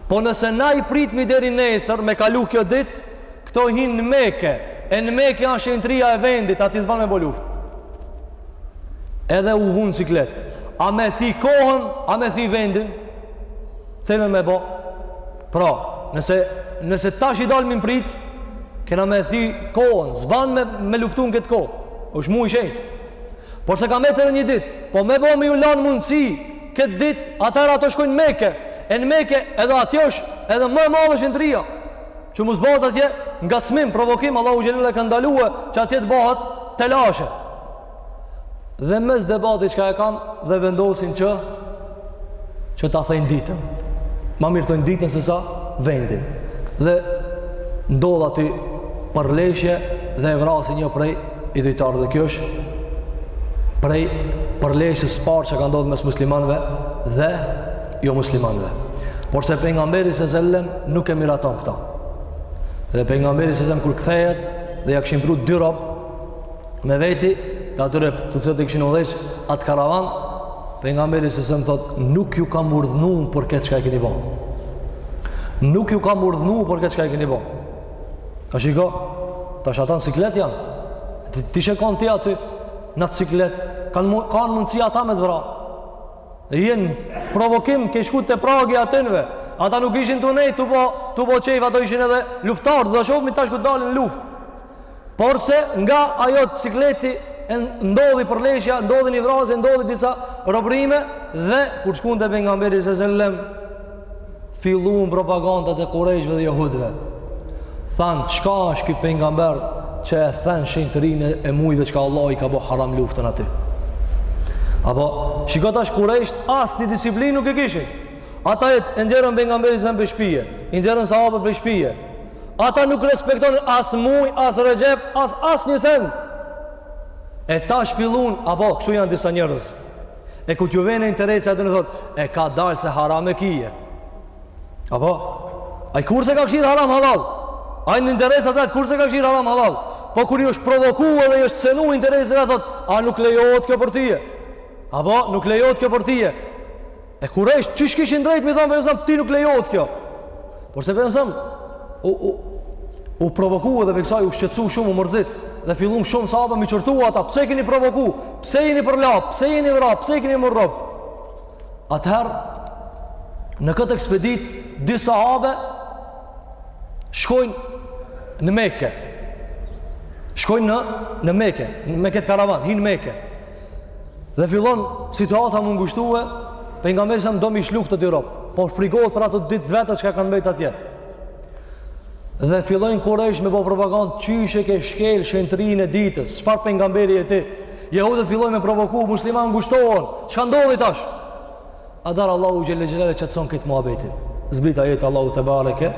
Po nëse na i presmi deri nesër me kalu kjo ditë, Këta hinë në Mekë, e në Mekë a shenjtëria e vendit, aty s'ban me bo luftë. Edhe u vunë n'siklet. A me thy kohën, a me thy vendin, cilën me bo. Pra, nëse, nëse tash i dalim n'pritë, kena me thy kohën, s'ban me, me luftu në këtë kohë. Osht muj i shenjtë. Porse ka met edhe një ditë, po me bo me ju lanë mundësi, këtë ditë, atëherë ata shkojnë n'Mekë, e në Mekë edhe atje osht, edhe më e madhë shenjtëria Që mos bëhet atje ngacmim, provokim, Allahu xhele xhelaluhu e ka ndaluar që atje të bëhet telashe. Dhe mes debati çka e kanë dhe vendosin që që ta thejnë ditën. Ma mirë thejnë ditën sesa vendin. Dhe ndodh aty përleshje dhe e vrasin një prej idhujtarëve dhe kjo është prej përleshjes së parë që ka ndodhë mes muslimanëve dhe jo muslimanëve. Porse pejgamberi alejhi selam nuk e miraton këtë. Dhe pejgamberi alejhi selam kur kthehet dhe ia kishin pru dy rob me veti, të atyre të cilët e kishin udhëheq atë karavan, pejgamberi alejhi selam thotë nuk ju kam urdhnu për këtë çka e keni bo. Nuk ju kam urdhnu për këtë çka e keni bo. Tash shiko, tash ata në siklet janë. Ti, ti shikon ti aty, n'at siklet, kanë kanë mundësi ata me të vra. Jen provokim ke shku te pragi atynve. Ata nuk ishin tu nejt, tu bo, tu bo qejf, ato ishin edhe luftarë, do ta shofmi tash ku dalin luftë. Porse nga ajo sikleti ndodhi përleshja, ndodhi një vrasje, ndodhi disa robërime, dhe kur shkun te pengamberi sesellem, Filluan propagandat e Kurejshve dhe Jehudve. Thanë, çka asht ky pengamber që e then shenjtërinë e mujve çka Allahu i ka bo haram luftën aty. Apo, shiko tash Kurejsht, asnjë disiplinë nuk e kishin. Ata e nxjerrën pengamberin selem prej shpije, i nxjerrën sahabët prej shpije. Ata nuk respektonin as muj, as Rexhep, as asnjë sen. E tash fillun, apo, kështu janë disa njerëz. E kur t'ju vjen interesi atëherë thotë, e kadalë se haram e kije. Apo? Ai kurrë s'e ka kshyrë haram halal? Ai në interesat e vet kurrë s'e ka kshyrë haram halal? Po kur i është provoku edhe i është cenu interesi thotë, a nuk lejohet kjo për tyje? Apo? Nuk lejohet kjo për tyje? E Kurejsht s'kishin drejt me i thonë pengamberit selem, ty nuk lejohet kjo. Porse pengamberi selem u, u, u provoku edhe prej kësaj, u shqetsu shumë, u mërzit, dhe fillun shumë sahabe me i qortu ata, pse kini provoku, pse jeni përlap, pse jeni vra, pse kini marrë rob. Atëherë, në këtë ekspeditë, dy sahabe shkojnë në Meke, shkojnë në, në Meke, me këtë karavan, hyjnë në Meke, Dhe fillon situata me u ngushtue, pengamberi selem do me i lshu këta dy rob, por frigohet për ato dy veta çka kanë mbet atje. Dhe fillojnë Kurejsh me bo propagandë, qysh e ke shkel shenjtërinë e ditës, çfarë pengamberi je ti, jehudët fillojnë me provoku, muslimanët ngushtohen, çka ndodhi tash? Atëherë Allahu xhelle xhelalu e qetëson këtë muhabetin. Zbrit ajet Allahu tebareke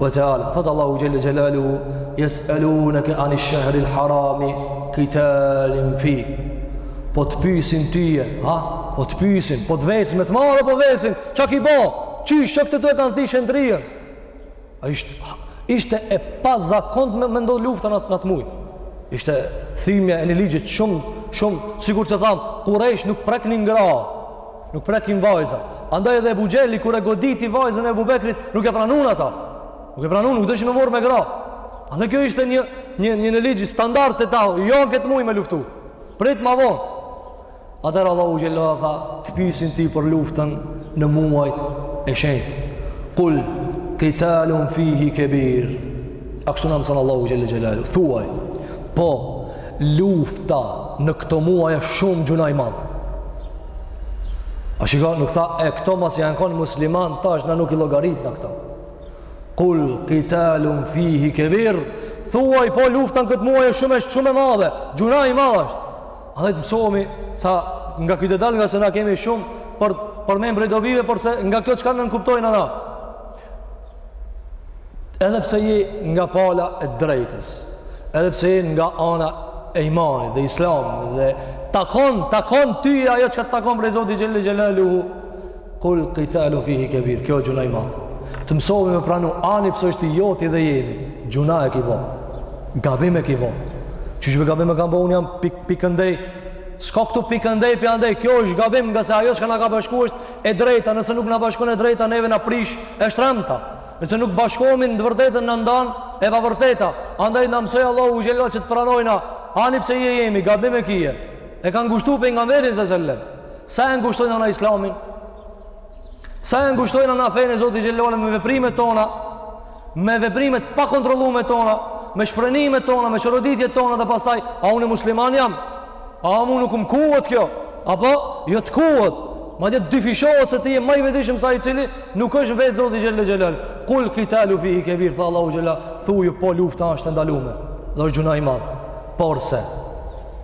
ve teala. Thot Allahu xhelle xhelalu yes'alunaka an ash-shahr al-haram qitalin fi. Po të pyesin ti, ha? Po të pyesin, po të vesin me të marrë, po të vesin. Çka ki bo? Qysh këto e kanë thy shenjtërinë. A ishte, ishte e pazakontë me mendo lufta në atë muaj. Ishte thymja e një ligjit shumë shumë sikur që thamë, Kurejsh nuk preknin gra. Nuk preknin vajza. Andaj edhe Ebu Xhehli, kur e goditi vajzën e Ebu Bekrit, nuk e pranun ata. Nuk e pranun, nuk dojshin me u marrë me gra. Andaj kjo ishte një, një, një ligj standard te ta, jo në këtë mujë me luftu. Prit ma vonë. Atëherë Allahu xhelle xhelalu tha, të pysin ti për luftën në muajt e shenjtë. Kul, kitalun fihi kebir. A kështu na mëson Allahu xhelle xhelalu. Thuaj, po, lufta në këto muaj është shumë gjynah i madh. A shiko, nuk tha, e këto mos janë konë musliman, tash na nuk i llogaritna këto. Kul kitalun fihi kebir, thuaj po lufta në këtë muaj është shumë, është shumë e madhe, gjynah i madh është. Edhe të mësohemi, sa nga këtë dal ngase na kemi shumë, për, për me mbërri dobi, porse nga kjo çka nënkuptojna na. Edhe pse je nga pala e drejtës, edhe pse je nga ana e imanit dhe islamit dhe të takon, takon tye ajo çka të takon prej Zotit xhel-le xhelaluhu, kul kitalu fihi kebir, kjo gjynah i madh. Të mësoi me pranu, ani pse është i joti dhe i jemi, gjynah e ki bo, gabim e ki bo. Unë me gabim e kam bo, unë jam pik, pik andej, s'ka këtu pik këndej, pik andej, kjo është gabim ngase ajo çka na ka bashku është E drejta, nëse nuk na bashkon e drejta neve na prish e shtremta. Nëse nuk bashkohemi në të vërtetën na ndan e pavërteta. Andaj na mësoi Allahu xhelal që të pranojna, ani pse i jemi, gabim e kije. E kanë ngushtu pejgamberin alejhi selam. Sa e ngushtojna na islamin? Sa e ngushtojna na fenë e Zotit xhelal me veprimet tona? me veprimet e pakontrollume tona, me shfrenimet tona, me çoroditjet tona dhe pastaj a unë musliman jam? A mu nuk më çohet kjo? Apo jo të çohet? Madje dyfishohet se ti je ma i vetëdijshëm se ai i cili nuk e njeh Zotin xhel xhelal. Kul kitalu fihi kebir tha Allahu xhela, thuaj po lufta është e ndalume. Dhe është gjynah i madh. Porse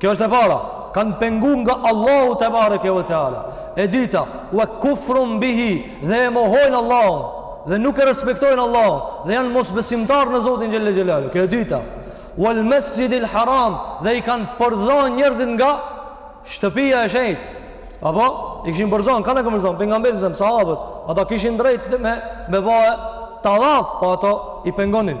Kjo është e para, kanë pengu nga Allahu tebareke ve teala. E dyta, wa kufrun bihi, dhe e mohojnë Allahun dhe nuk e respektojnë Allahun dhe janë mosbesimtarë në Zotin xhelle xhelalu. Kjo e dyta, wal masjidil haram dhe i kanë përzan njerëzit nga shtëpia e shenjtë. Apo i kishin përzan, kanë, e kanë përzan pejgamberin selam, sahabët, ata kishin drejt me me ba tavaf, po ata i pengonin.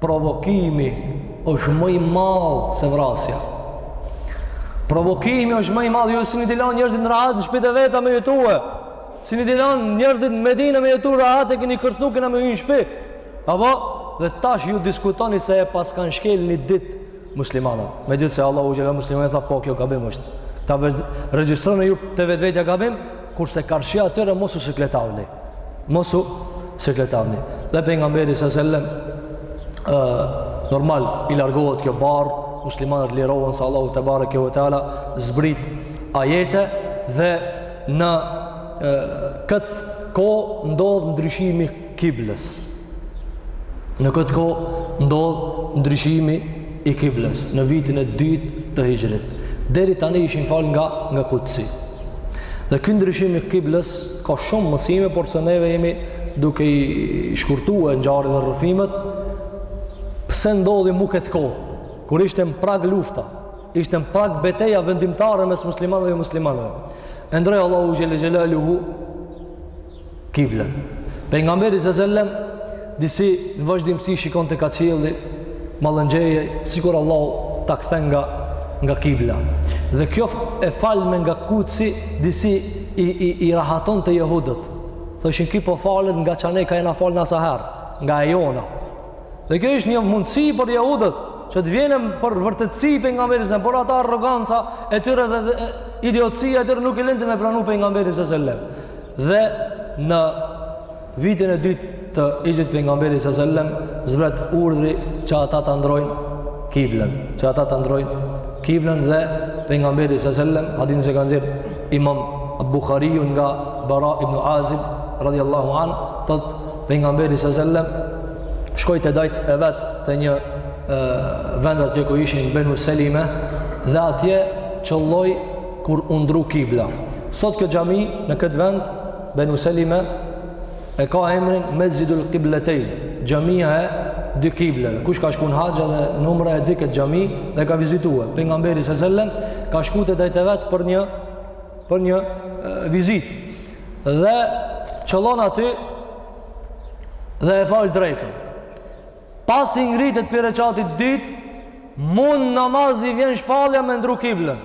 Provokimi është më i madh se vrasja. Provokimi është më i madh, ju s'i keni lan njerëzit rahat në shpitë e veta me jetue. S'i keni lan njerëzit në Medinë me jetu rahat e keni kërcnu kena me hy në shpi. Apo dhe tash ju diskutoni se e paskan shkel një ditë muslimanët. Megjithëse Allahu xhel muslimanëve u tha po kjo gabim është. Ta regjistroni ju te vetvetja gabim, kurse karshi atyre mos u sikletavni. Mos u sikletavni. Dhe pejgamberit alejhi selam, normal i largohet kjo barrë, muslimanët lirohen se Allahu tebareke ve teala, zbrit ajete dhe në këtë kohë ndodh ndryshimi kiblës. Në këtë kohë ndodh ndryshimi i kiblës në vitin e dytë të Hixhrit. Deri tani ishin fal nga nga Kudsi. Dhe ky ndryshim i kiblës ka shumë mësime, por se neve jemi duke i shkurtuar ngjarjet dhe rrëfimet. Pse ndodhi më këtë kohë? Kur ishte në prag lufta, ishte në prag beteja vendimtare mes muslimanëve dhe jo muslimanëve. E ndrroi Allahu xhele xhelaluhu kiblën. Pejgamberi sa selam disi në vazhdimësi shikonte ka qielli mallëngjeje sikur Allahu ta kthen nga nga kibla. Dhe kjo e falme nga Kutsi disi i i i rahatonte jehudët. Thoshin ky po falet nga ajo anë ka jena falë na sa herë, nga e jona. Dhe kjo është një mundësi për jehudët që të vijnë për vërtetësi pejgamberi sa selam por ata arroganca e tyre dhe, dhe idiotësia e tyre nuk e lente me pranu pejgamberin sa selam Dhe në vitin e dytë të Hixhrit pejgamberit sa selam zbret urdhri që ata ta ndrojnë kiblën, që ata ta ndrojnë kiblën dhe pejgamberi sa selam hadithin se ka nxjerr Imam Buhariu nga Bara ibn Azib radhiyallahu an thot pejgamberi sa selam shkoi te dajt e vet te një vend atje ku ishin Banu Selime dhe atje qëlloi kur u ndru kibla. Sot kjo xhami në këtë vend Benu Selime e ka emrin Mesxhidul Kibletejn, xhamia e dy kibleve. Kush ka shkuar në haxh edhe në umre e di këtë xhami dhe ka vizituar. Pejgamberi sa selam ka shkuar te dajt e vet për një për një vizitë. Dhe qëllon aty dhe e fal drekën. Pasi ngritet prej rekatit dytë, mu në namaz i vjen shpallja me ndru kiblën.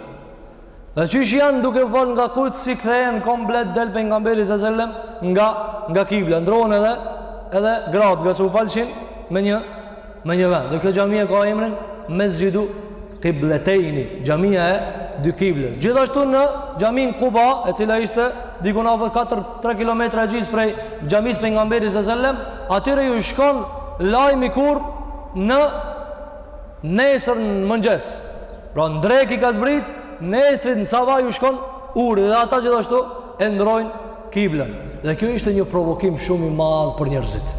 Dhe qysh janë duke u fal nga Kudsi kthehen komplet del pejgamberi sa selam nga nga kibla. Ndrohen edhe edhe gratë, ngase u falshin me një me një vend. Dhe kjo xhami e ka emrin Mesxhidul Kibletejni, xhamia e dy kibles. Gjithashtu në xhamin Kuba, e cila ishte dikun afër 4-3 kilometra e gjysë prej xhamisë pejgamberit sa selam, atyre ju shkon lajmi kur në nesër në mëngjes. Pra në drek i ka zbrit, nesërit në sabah ju shkon urdhri dhe ata gjithashtu e ndrojnë Kiblën. Dhe kjo ishte një provokim shumë i madh për njerëzit.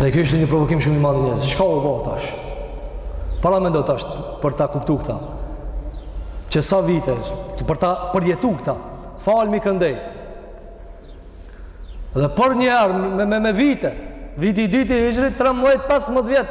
Dhe kjo ishte një provokim shumë i madh për njerëzit. Çka u bë tash? Paramendo tash për ta kuptuar këta. Që sa vite për ta përjetuar këta, falmi këndej. Dhe përnjëherë me me, me vite, viti i dytë i Hixhrit 13 15 vjet.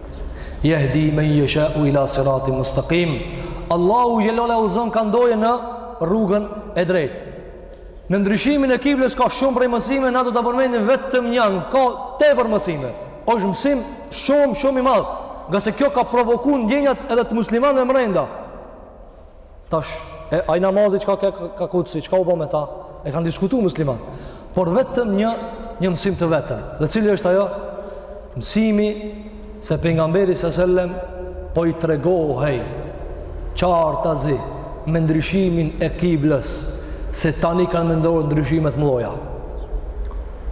Jehdi men jeshau ila siratin mustekim. Allahu xhelle udhzon ka të dojë në rrugën e drejtë. Në ndryshimin e kiblës ka shumë prej mësime, na do ta përmendim vetëm një, ka tepër mësime. O është mësim shumë, shumë i madh, ngase kjo ka provoku ndjenjat edhe të muslimanëve mrenda. Tash, e, ai namazi çka ka ka Kudsi, çka u bë me ta? E kanë diskutu muslimanët. Por vetëm një një mësim të vetëm. Dhe cili është ajo? Mësimi se pejgamberit sallallahu alajhi wasallam po i tregohej qartazi me ndryshimin e kiblës se tani kanë me ndodh ndryshime të mëdhaja.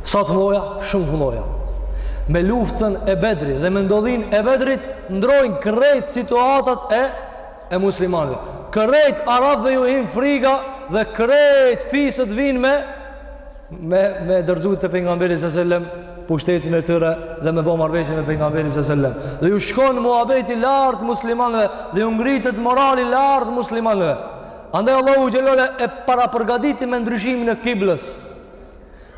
Sa të mëdhaja? Shumë të mëdhaja. Me luftën e Bedrit dhe me ndodhinë e Bedrit ndrojnë krejt situatat e e muslimanëve. Krejt arabëve ju hin friga dhe krejt fiset vijnë me me me dorzu te pejgamberi sallallahu alajhi wasallam pushtetin e tyre dhe me bë marrëveshje me pejgamberin sallallahu alajhi wasallam. Dhe ju shkon muhabeti lart muslimanëve dhe ju ngritet morali lart muslimanëve. Andaj Allahu xhelala e parapërgaditi me ndryshimin e kiblës.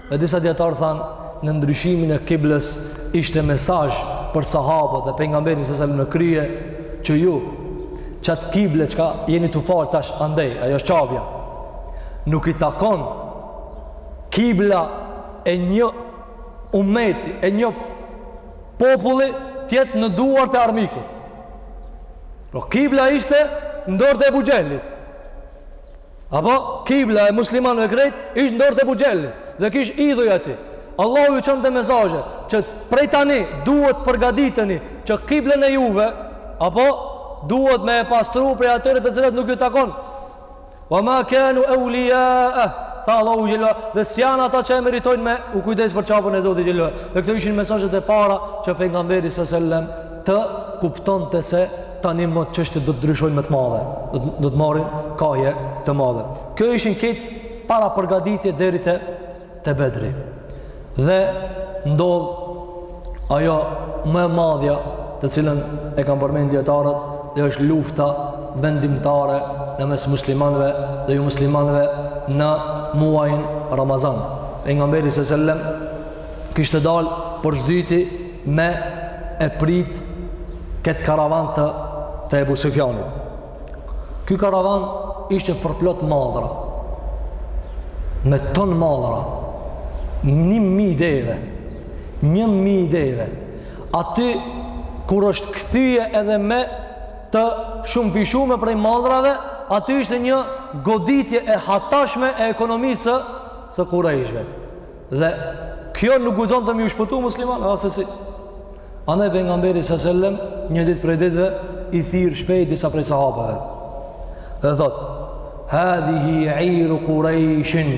Dhe disa djetarë thanë, në ndryshimin e kiblës ishte mesazh për sahabët dhe pejgamberin sallallahu alajhi wasallam në krye, që ju, qatë kiblë çka jeni tu u fal tash andej, ajo është Qabja, nuk i takon kibla e një umeti, e një populli të jetë në duar të armikut. Po, kibla ishte n'dorë të Ebu Xhehlit. Apo kibla e muslimanëve krejt ish në dorë të Ebu Xhehlit dhe kish idhuj aty. Allahu ju çonte mesazhe që prej tani duhet t'përgaditeni që kiblën e juve apo duhet me e pastru prej atyre të cilët nuk ju takon. Wa ma kanu awliya tha Allahu xhelal dhe s'janë ata që e meritojnë me u kujdes për Qaben e Zotit xhelal. Dhe këto ishin mesazhet e para që pejgamberi sallallahu alajhi wasallam të kuptonte se tani më çështjet do të ndryshojnë me të madhe, do të, do të marrin kahje të madhe. Kjo ishin këto parapërgaditje deri te te Bedri. Dhe ndodh ajo më e madhja të cilën e kanë përmend dijetarët, dhe është lufta vendimtare në mes muslimanëve dhe jo muslimanëve në muajin Ramazan. Pejgamberi sallallahu alajhi wasallam kishte dalë për s'dyti me e prit këtë karavan të, të Ebu Sufjanit. Ky karavan ishte përplot mallra, me ton mallra, një mi deve, një mi deve, aty kur është kthye edhe me të shumëfishume prej mallrave, aty ishte një goditje e hatashme e ekonomisë së kurejshve. Dhe kjo nuk guxon të m'ju shpëtu musliman, asesi. Andaj pejgamberi alejhi selam një ditë prej ditëve i thirr shpejt disa prej sahabeve. Dhe thotë: "Hadhihi 'iru Qurayshin."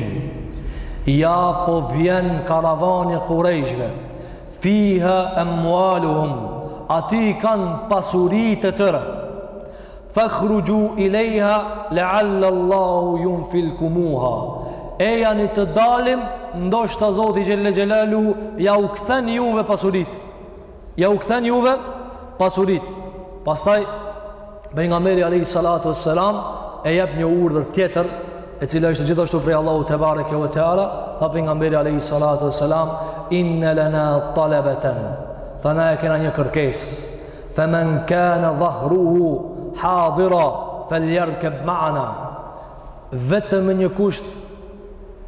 Ja po vjen karavani i Qurayshve. Fiha amwaluhum. Aty kanë pasuritë e tëra. Fakhruju ilejha lealla Allahu junfilkumuha Ejani të dalim ndoshta Zoti xhel-le xhelaluhu jau kthen juve pasuritë jau kthen juve pasuritë pastaj pejgamberi alejhi salatu ue selam e jep një urdhër tjetër e cila është gjithashtu prej Allahu tebareke ue teala tha pejgamberi alejhi salatu ue selam inne lena talebeten tha na e kena një kërkesë Femen kane dhahruhu hadira feljer keb maana. Vetëm me një kusht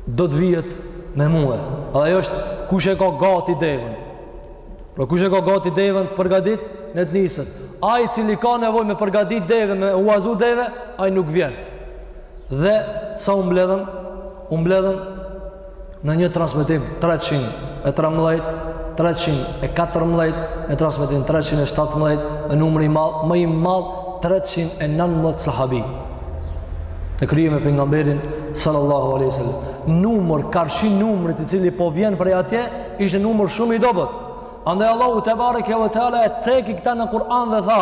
do të vijet me mue. Dhe ajo është kush e ka gati deven. Pra kush e ka gati deven të përgaditne të niset. Ai cili ka nevojë me përgadit deven, me huazu deven, ai nuk vjen. Dhe sa u mbledhën, u mbledhën në një transmitim 313, 314, në transmitim 317, dhe numri i madh, më i madh 319 sahabi. Në krye me pejgamberin sallallahu alaihi wasallam. Numër karshi numrit i cili po vjen prej atje ishte numër shumë i dobët. Andaj Allahu tebareke ve teala e ceki këta në Kur'an dhe tha: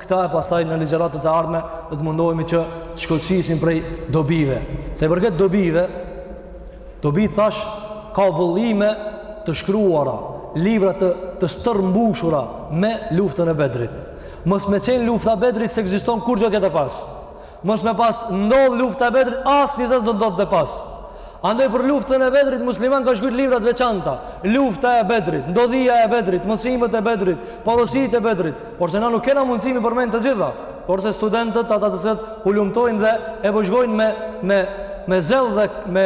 Këta e pastaj në ligjëratët e ardhme do të mundohemi që të shkoqisim prej dobive. Sa i përket dobive, dobi thash ka vëllime të shkruara, libra të, të stërmbushura me luftën e bedrit. Mos me qenë lufta e bedrit s'ekziston kurgjo tjetër pas. Mos me pas ndodh lufta e bedrit asnjë send s'do ndodhte pas andaj për luftën e bedrit musliman ka shkruajt libra të veçanta lufta e bedrit ndodhia e bedrit mësimet e bedrit porositë e bedrit porse na nuk kena mundësi m'i përmend të gjitha porse studentët ata të cilët hulumtojnë dhe e vëzhgojnë me me me zell dhe me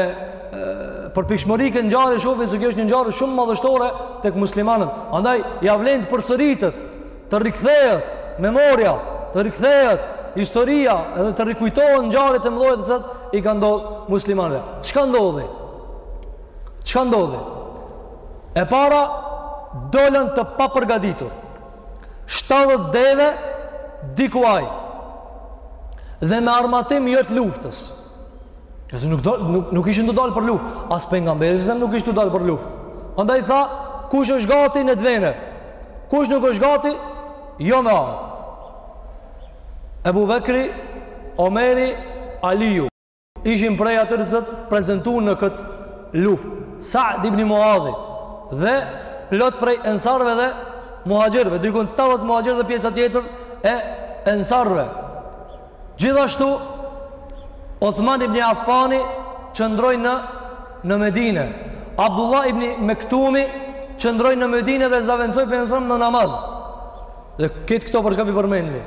përpikshmëri këtë ngjarje shohin se kjo është një ngjarje shumë madhështore tek muslimanët. Andaj ia vlen të përsëritet Të rikthehet memoria, të rikthehet historia edhe të rikujtohen ngjarjet e mëdha që i kanë ndodhur muslimanëve. Çka ndodhi? Çka ndodhi? E para dolën të papërgatitur. 70 deve dy kuaj dhe me armatim jo të luftës. Nëse nuk do nuk nuk ishin tu dalë për luftë, as pejgamberi s.a. nuk ishte tu dalë për luftë. Andaj tha, kush është gati le të vijë? Kush nuk është gati? Jo me armë. Ebu Bekri, Omeri, Aliju, ishin prej atyre që prezantuan në këtë luftë. Sa'd ibn Muadhi dhe plot prej ensarëve dhe muhaxhirëve, dikun 80 muhaxhirë dhe pjesa tjetër e ensarëve. Gjithashtu, Uthman ibn Affani qëndroi në në Medinë. Abdullah ibn Mektumi qëndroi në Medinë dhe zavendësoi pejgamberin në namaz. Dhe këtë këto për çka i përmendni?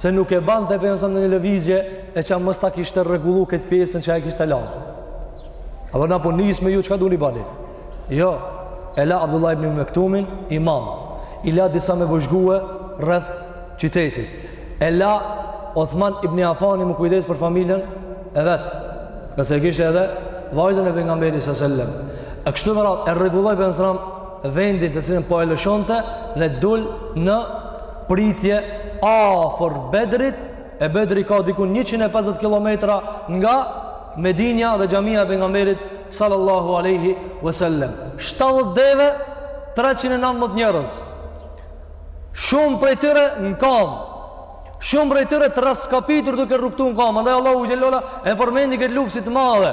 Se nuk e bante pejgamberi një lëvizje e çka mos ta kishte rregullu këtë pjesën që ai kishte lënë. Apo na po nisemi, ju çka duni bani? Jo, e la Abdullah ibn Mektumin imam, i la disa me vëzhgue rreth qytetit, e la Othman ibn Afani m'u kujdes për familjen e vet, se e kishte edhe vajzën e pejgamberit alejhi selam. E kështu me radhë, e rregulloi pejgamberi vendin të cilën po e lëshonte dhe dul në pritje afër Bedrit E Bedri ka diku njëqind e pesëdhjetë kilometra nga Medinja dhe Xhamia e Pejgamberit sallallahu alaihi wasallam. 70 deve, 319 njerëz. Shumë prej tyre në kam. Shumë prej tyre të raskapitur duke rrugtuar në kam. Andaj Allahu xhelle e përmendi këtë luftë të madhe.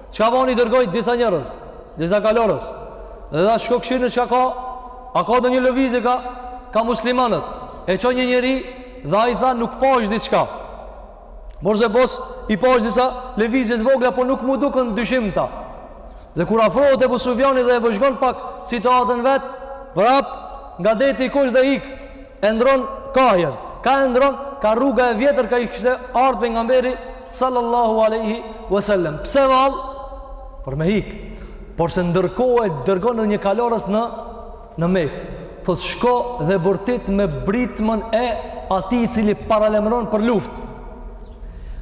Çka bani? Dërgoi disa njerëz, disa kalorës, dhe tha shko kshyrni çka ka, a ka ndonjë lëvizje ka, ka muslimanët, e çon një njeri, dhe ai tha nuk pashë diçka, porse po, i pashë disa lëvizje të vogla, por nuk m'u dukën t'dyshimta, dhe kur afrohet Ebu Sufjani dhe e vëzhgon pak situatën vetë, vrap, nga Deti i Kuq dhe ik, E ndron kahjen. Ka e ndron, ka rruga e vjetër ka kishte ardhë pejgamberi sallallahu aleyhi wasallam. Pse vall? Për me hik. Porse ndërkohë e dërgon dhe një kalorës në, në Mekë. Thot shko dhe bërtit me britmën e atij i cili paralajmëron për luft.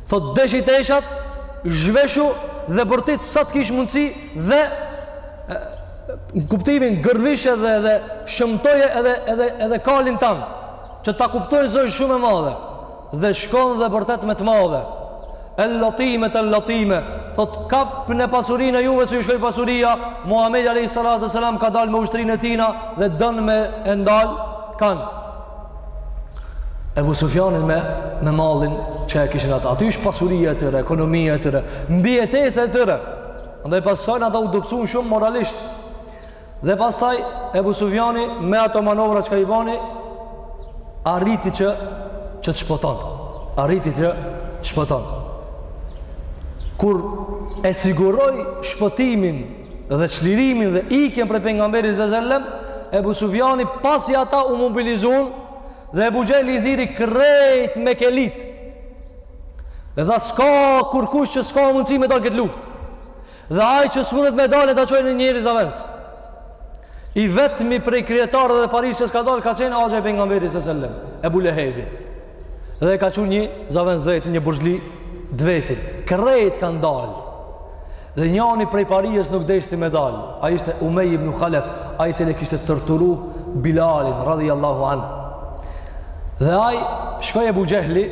Thot deshi teshat, zhveshu dhe bërtit sa të kish mundësi dhe në kuptimin gërvishe dhe edhe shëmtoje edhe edhe edhe kalin tand që ta kuptojnë se asht shumë e madhe dhe shkon dhe bërtet me të madhe el-latimete, el-latime thot kapne pasurinë e juve se ju shkoi pasuria Muhammedi alejhi salatu ve selam ka dal me ushtrin e tina dhe don me e ndal, ka Ebu Sufjanin me, me malin që e kishin ata aty ish pasuria e tyre, ekonomia e tyre, mbijetesa e tyre Andaj pas kësaj ata u dobësun shumë moralisht. Dhe pastaj Ebu Sufjani me ato manovra çka i bani arriti që që të shpëton. Arriti që të shpëton. Kur e siguroi shpëtimin dhe çlirimin dhe ikjen prej pejgamberit sallallahu alajhi wasallam, Ebu Sufjani pasi ata u mobilizun dhe Ebu Xhehli i thirri krejt mekelit. Dhe tha s'ka kurkush që s'ka mundësi me dalë këtë luftë. Dhe ai që s'mundet me dalë le ta çon një njeri zavendës. I vetëmi prej kryetarëve dhe parisë s'ka dalë ka qenë axha i pejgamberit sallallahu alajhi wasallam, Ebu Lehebi. Dhe e ka çu një zavendës t'vetin, një borxhli t'vetin. Krejt kanë dalë. Dhe njani prej parijes nuk deshti me dalë. Ai ishte Umej ibn Halef, ai i cili kishte torturu Bilalin, radijallahu anhu. Dhe ai shkoi Ebu Xhehli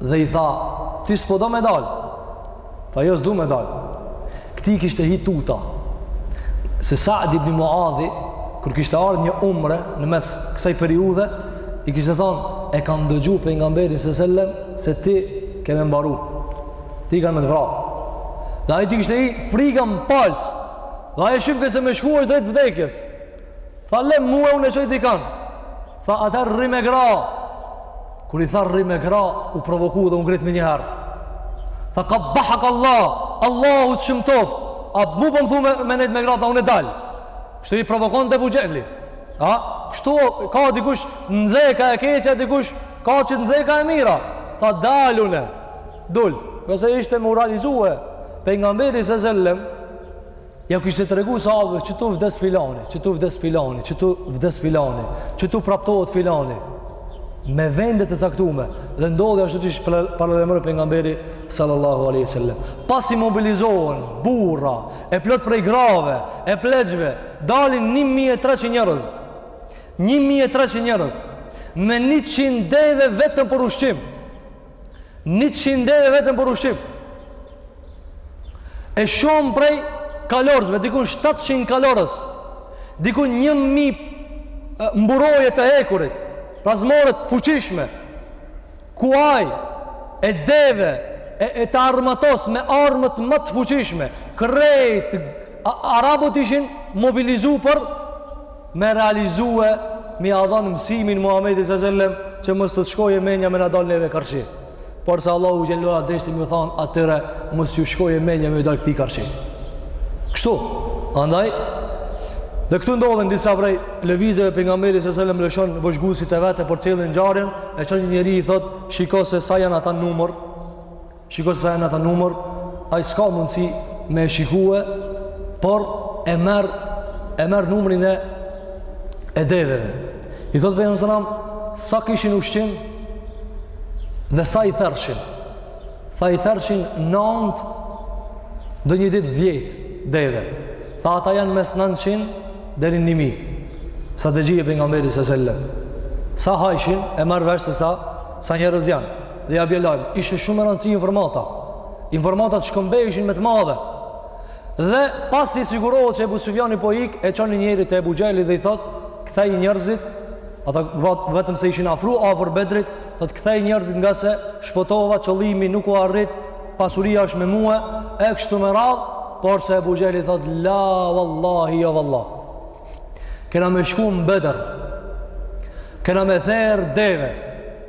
dhe i tha, ti s'po do me dalë. Tha, jo s'du me dalë. Këtij i kishte hi tuta. Se Saad ibn Muadhi, kur kishte ardhë një umre në mes kësaj periudhe, i kishte thonë, e kam dëgju pejgamberin sallallahu alajhi wasallam, se ti ke me mbaru. Ty kanë me të vra. Dhe atij i kishte hi friga në palcë. Dhe ai e shifke se me shku është drejt vdekjes. Tha lemë mu, unë e çoj dikan. Tha atëherë rri me gra. Kur i tha rri me gra, u provoku dhe u ngrit menjëherë. Tha kabbahak Allah, Allahu të shëmtoftë. A mu po më thu me, me nejtë me gra, tha unë dal. Kështu i provokonte Ebu Xhehli. A, kështu ka dikush nëzeka e keqe, dikush ka qenë zeka e mira. Tha dal unë e. Dul, se ishte m'u realizu e, pejgamberi sallallahu aleyhi sallam ja kishte tregu sahabëve, qëtu vdes filani, qëtu vdes filani, qëtu vdes filani, qëtu praptohet filani, me vende të caktume, dhe ndodhi ashtu siç paralajmëroi pejgamberi sallallahu aleyhi sallam. Pasi mobilizohen, burra, e plot prej grave, e pleqve, dalin 1.300 njerëz, 1.300 njerëz, me 100 deve vetëm për ushqim, Njëqind deve vetëm për ushqim. E shumë prej kalorësve, dikun 700 kalorës, dikun një mijë mburoje të hekurit, parzmore të fuqishme, kuaj, e deve, e, e të armatos me armët më të fuqishme, krejt, arabët ishin mobilizu për me realizu e me ja dhanë mësimin Muhamedit sallallahu alaihi wasallam që mos të shkojë menja me na dal neve karshi. Por se Allahu xhele ue ala deshti me ju thanë atyre mos ju shkojë menja me i dal këtij karshi. Kështu, andaj Dhe këtu ndodhin disa prej lëvizjeve. Pejgamberi sallallahu alaihi wasallam lëshon vëzhgusit e vete përcjellin ngjarjen e çon një njeri i thot shiko se sa janë ata numër Shiko sa janë ata numër, ai s'ka mundësi me e shikue, por e merr, e merr numrin e deveve. I thotë pejgamberi alejhi selam, sa kishin ushqim dhe sa i therrshin. Tha i therrshin nëntë, ndonjë ditë dhjetë deve. Tha ata janë mes 900 deri në një mijë. Strategji e pejgamberit alejhi selam. Sa hajshin e merr vesh se sa, sa njerëz janë. Dhe ja bje lajmë, ishte shumë me rëndësi informata. Informatat shkëmbeshin me të madhe. Dhe pasi sigurohet që Ebu Sufjani po ik, e çon një njeri te Ebu Xhehli dhe i thotë, ktheji njerëzit, ata vetëm se ishin afru, afër Bedrit, thotë, ktheji njerëzit ngase shpëtova, qëllimi nuk u arrit, pasuria është me mue, e kështu me radhë, porse Ebu Xhehli thotë, la, vallahi, jo, vallahi. Kena me shku në Bedër, kena me therrë deve,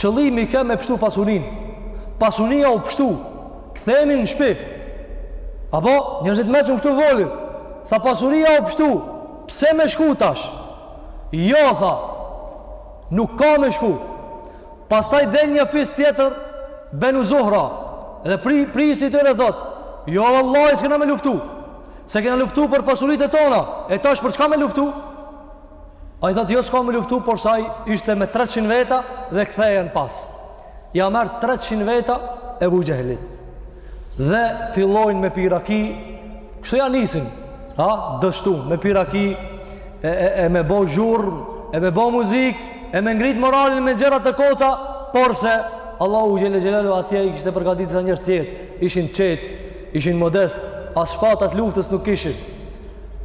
Qëllimi ke me pshtu pasurinë. Pasuria u pshtu. Kthehemi në shpi. Apo, njerëzit e mençëm kështu folin. Tha pasuria u pshtu. Pse me shku tash? Jo, tha. Nuk ka me shku. Pastaj del një fis tjetër, Benu Zuhra. Dhe pri, prijsi i tyre thotë, jo vallahi s'kena me luftu. Se kena luftu për pasuritë e tona. E tash për çka me luftu? Ai thotë, jo s'ka me luftu, porse ai ishte me 300 veta dhe kthehen pas. Ja merr 300 veta Ebu Xhehlit. Dhe fillojnë me pi raki, kështu ja nisin, a dashtu, me pi raki, e, e, e me bo zhurmë, e me bo muzikë, e me ngrit moralin me gjëra të kota, porse Allahu xhele xhelaluhu atje i kishte përgatit disa njerëz të tjerë, ishin të qetë, ishin modest, as shpata të luftës nuk kishin.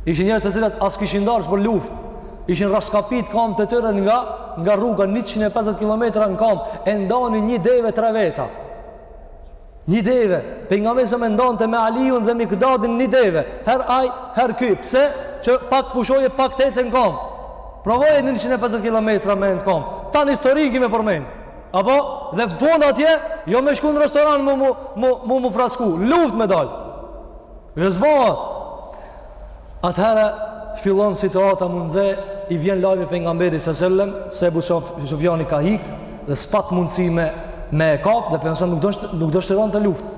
Ishin njerëz të cilët as s'kishin dalë për luftë. Ishin rraskapit kamtë e tyre nga rruga 150 km në kam e ndanin një deve tre veta. Një deve, pejgamberi alejhi selam e ndante me Aliun dhe Mikdadin një deve. Herë ai, herë ky, pse? Që pak të pushojë, pak të ecë në kam. Provoje 150 km me ec në kam. Tanë historinë ki me përmend. Apo dhe në fund atje, jo me shku në restoran me u, me u fresku, luftë me dal. Dhe zbohat. Atëherë fillon situata me u nxe, i vjen lajmi pejgamberit alejhi selam se Ebu Sufjani ka hik dhe s'pat mundësi me me e kap dhe për atë arsye nuk dësh nuk dëshironte luftë.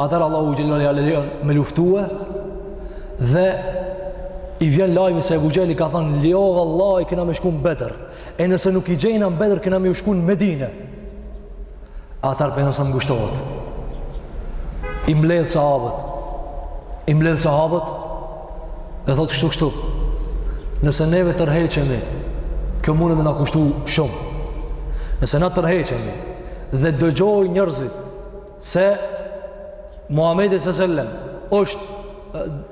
Atëherë Allahu xhelaluhu ia lejon me luftue dhe i vjen lajmi se Ebu Xhehli ka thënë la vallahi kena me shku në Bedër. E nëse nuk i gjejna në Bedër kena me ju shku në Medinë. Atar për nësëm ngushtohet. I mbledhë sahabët. I mbledhë sahabët. E thotë kështu kështu. Nëse neve të rheqemi, kjo mundë me në kushtu shumë. Nëse na të rheqemi dhe dëgjoj njërzit se Muhammed e Sesellem është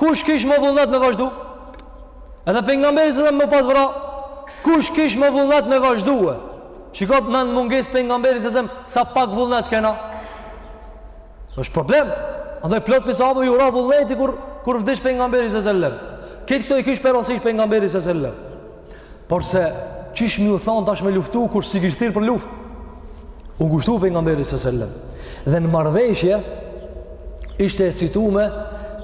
Kush kish më vullnet me vazhdu? Edhe për nga mberi sësëm më pas vra, kush kish më vullnet me vazhdu e? Shikot me në munges për nga mberi sësëm sa pak vullnet kena. Së është problem. Andoj plot për sahabë ju ra vullneti kur, kur vdish për nga mberi sësëm. Këtë këto i kish për asish për nga mberi sësëm. Por se qysh me ju thon tash me luftu kur s'i kish thirr për luftë. U ngushtu pejgamberi sallallahu alajhi wasallam. Dhe në marrëveshje ishte e citume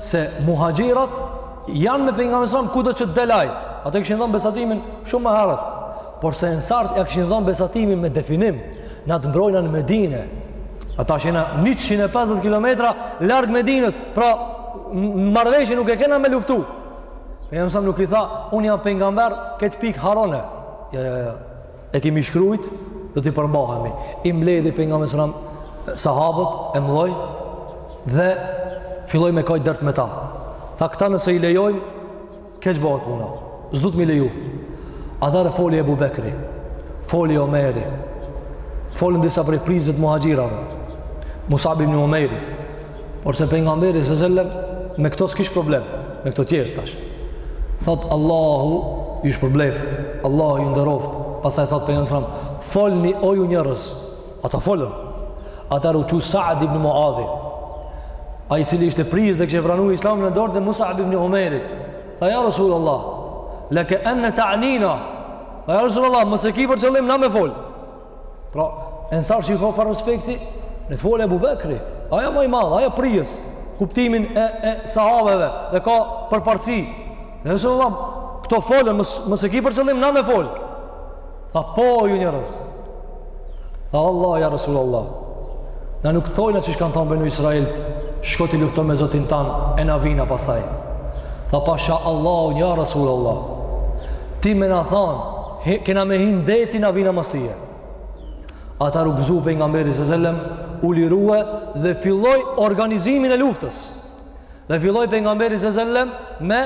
se muhaxhirat janë me pejgamberin sallallahu kudo që të dalë ai. Ata kishin dhënë besatimin shumë më herët. Por se ensarët ja kishin dhënë besatimin me definim, na të mbrojna në Medinë. A tash jena 150 kilometra larg Medinës, pra në marrëveshje nuk e kena me luftu. Pejgamberi sallallahu alaihi wasallam nuk i tha, unë jam pejgamber, këtë pikë harrone. Ja, ja, ja. E kemi shkrujt, do t'i përmbahemi. I mbledhi pejgamberi sallallahu alaihi wasallam sahabët e mdhoj dhe filloi me kajt dert me ta. Tha këta nëse i lejojmë, keq bëhet puna. S'duhet me i leju. Atëherë foli Ebu Bekri, foli Omeri, folën disa prej prijësve të muhaxhirave, Mus'ab ibn Umejri. por se pejgamberi sallallahu alaihi wasallam me këto s'kish problem, me këto tjerë tash. Thot Allahu ju shpërbleft, Allahu ju nderoft. Pastaj thot pejgamberi sallallahu alaihi wasallam, folni o ju njerëz. Ata folën. Atëherë u çu Sa'd ibn Mu'adhi. Ai i cili ishte prijës dhe kishte pranu Islamin në dorë të Mus'ab ibn Umejrit. Tha ja Rasulullah, laka'anna ta'nina. Tha ja Rasulullah, mos e ki për qëllim na me fol. Pra, ensarët shiko çfarë respekti, le të folë Ebu Bekri, ai a ma i madh, ai a prijës, kuptimin e, e sahabeve, dhe ka përparësi. Ja Resul Allah, këto folën, mos e ki për qëllim, na me folë. Tha, po, ju njerëz. Tha, Allah, ja Resul Allah. Na nuk thojna qysh kanë thonë Benu Israilt, shko ti lufto me Zotin tan, e na vina pastaj. Tha, pasha Allahun, ja Resul Allah. Ti me na thonë, He, kena me hi n'deti na vina mas teje. Atëherë u gëzu pejgamberi sallallahu alaihi wasallam, u lirue dhe filloi organizimin e luftës. Dhe filloi pejgamberi sallallahu alaihi wasallam me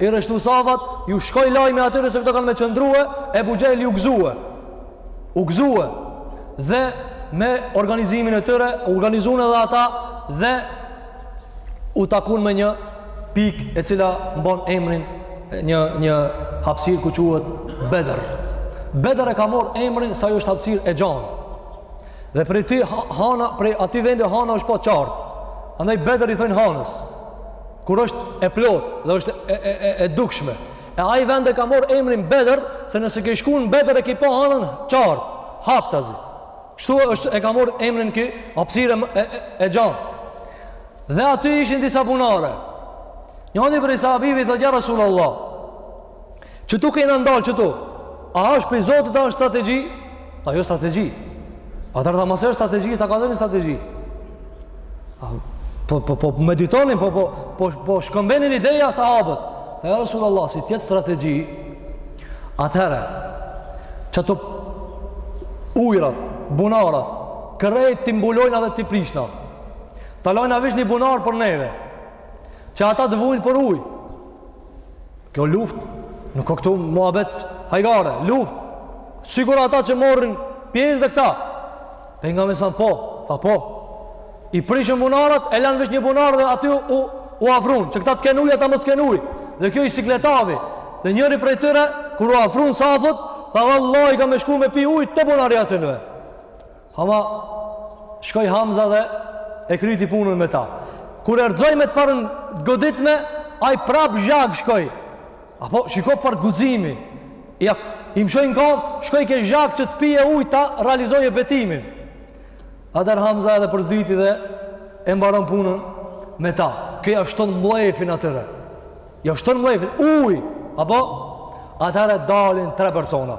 i rreshtu safat, ju shkoi lajmi atyre se këto kanë me qëndrue, Ebu Xhehli u gëzue. U gëzue. Dhe me organizimin e tyre, organizun edhe ata dhe u takun me një pik e cila mban emrin një një hapësirë ku quhet Bedër. Bedër e ka marr emrin sa ajo është hapësirë e gjanë. Dhe prej ty hana prej aty vendi hana është pa qartë. Andaj Bedër i thonë hanës. Kur është e plotë dhe është e e e, e dukshme. E ai vend e ka marr emrin Bedër se nëse ke shkuar në Bedër e ke pa hanën qartë, haptazi. Qështu është e ka marr emrin kjo hapësirë e, e, e gjanë. Dhe aty ishin disa bunare. Njani prej sahabeve tha ja Rasulullah. Qëtu kena ndal qëtu? A është prej Zotit a është strategji? Tha jo strategji. Atëherë tha masi është strategji, ta kallzoj një strategji. Po, po, po, po meditonin, po, po, po, po shkëmbenin ideja sahabët. Tha ja Rasul Allah, si t'jetë strategji, atëherë, qato ujrat, bunarat, krejt t'i mbulojmë edhe t'i prishna. Ta lojna veç një bunar për neve, që ata të vujnë për uj. Kjo luft, nuk ka këtu muabet hajgare, luft, sikur ata që morrin pjesë dhe këta, Pejgamberi sa selam po, tha po, i prishën bunarat, e lanë veç një bunar dhe aty u, u afrunë, që këta të ken uj, ata mos ken uj, dhe kjo i sikletosi, dhe njëri prej tyre, kur u afrunë safët, tha vallahi kam me shku me pi uj te bunari atyneve. Hama, shkoj Hamza dhe e kryti punën me ta. Kur e rrëzoj me të parën goditme, ai prapë zhag shkoj, Apo shiko çfarë guximi. Ja i mshon n'kamë, shkoj ke zhag që të pije ujë ta realizoje betimin. Atëherë Hamza edhe për s'dyti dhe e mbaron punën me ta. Kjo ja shton mllefin atyre. Ja shton mllefin, uj, apo atëherë dalin tre persona.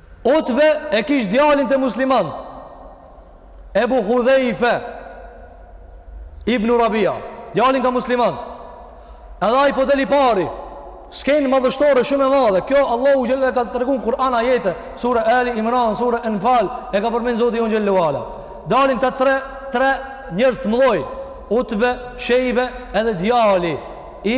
Utbe e kish djalin te muslimant Ebu Hudhejfe Ibnu Rabia Djalin ka musliman Edhe ai po del i pari Skenë madhështore shumë e madhe Kjo Allahu xhel-le e ka tregun n'Kur'an ajete Sure Ali Imran, Sure Enfal E ka përmen Zoti jonë xhel-le ue ala Dalin këta tre, tre njerëz të mdhoj Utbe, Shejbe edhe djali I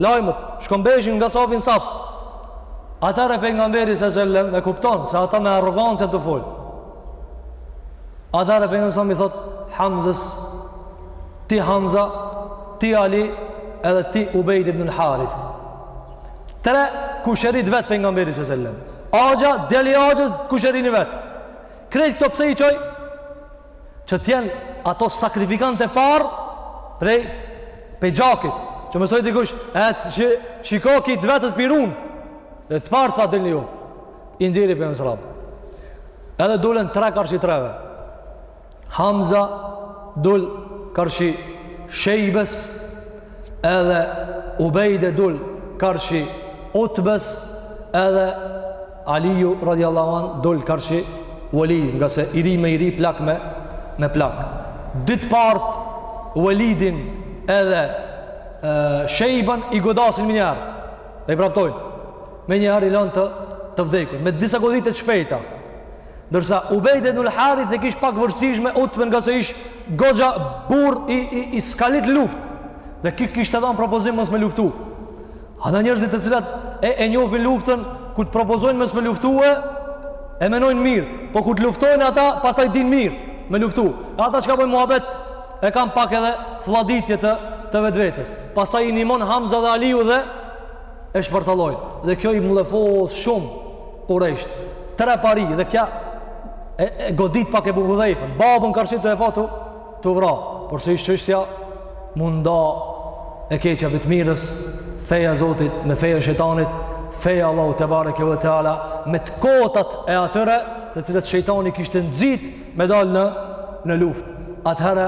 lajmët, shkombeshin nga safi n'saf. Atëherë pejgamberi sa selam e kupton se ata me arrogancë janë tu fol. Atëherë pejgamberi sa selam i thot Hamzës ti Hamza, ti Ali, edhe ti Ubejd ibn Harith. Tre kushërijt vet pejgamberi sa selam. Axha, djali axhës kushërini vet. Krejt këto pse i çoj? që të jenë ato sakrifikant e parë prej pe gjakit, që mos thojë dikush, e shiko ky të vetët p'i run, dhe të parë tha dilni ju, i nxjerri Pejgamberi selam. Edhe dulen tre karshi treve, Hamza dul karshi Shejbes, edhe Ubejde dul karshi Utbes, edhe Aliju radijallahu an dol karshi Walid, ngase i ri me i ri plak me me plak. Dy të parët Walidin edhe Shejben i godasin menjëherë. Dhe i praptojnë. Menjëherë i lanë të të vdekur me disa goditje të shpejta. Ndërsa Ubejde ibn al-Harith e kish pak vështirësi me Utbën, ngase ish goxha burrë i i, i skalit luftë. Dhe ky kishte dhanë propozim mos me luftu. Ama njerëzit të cilat e e njofin luftën, kur të propozojnë mos me luftue, e menojnë mirë, po kur të luftojnë ata, pastaj dinë mirë, me luftu. E ata çka bojnë muhabet, e kanë pak edhe flladitje të, të vetvetes. Pastaj i nihmon Hamza dhe Aliu dhe e shpartallojnë. Dhe kjo i mllefos shumë kurejshët. Tre pari, dhe kjo e, e godit pak Ebu Hudhejfën. Babën karshi tu e pa tu, tu vra, por se ishte çështja m'u nda e keqja prej të mirës, feja e Zotit me feja e shejtanit, feja e Allahut tebareke ve teala, me të kotat e atyre, të cilët shejtani kishte nxitë me dalë në, në luftë. Atëherë,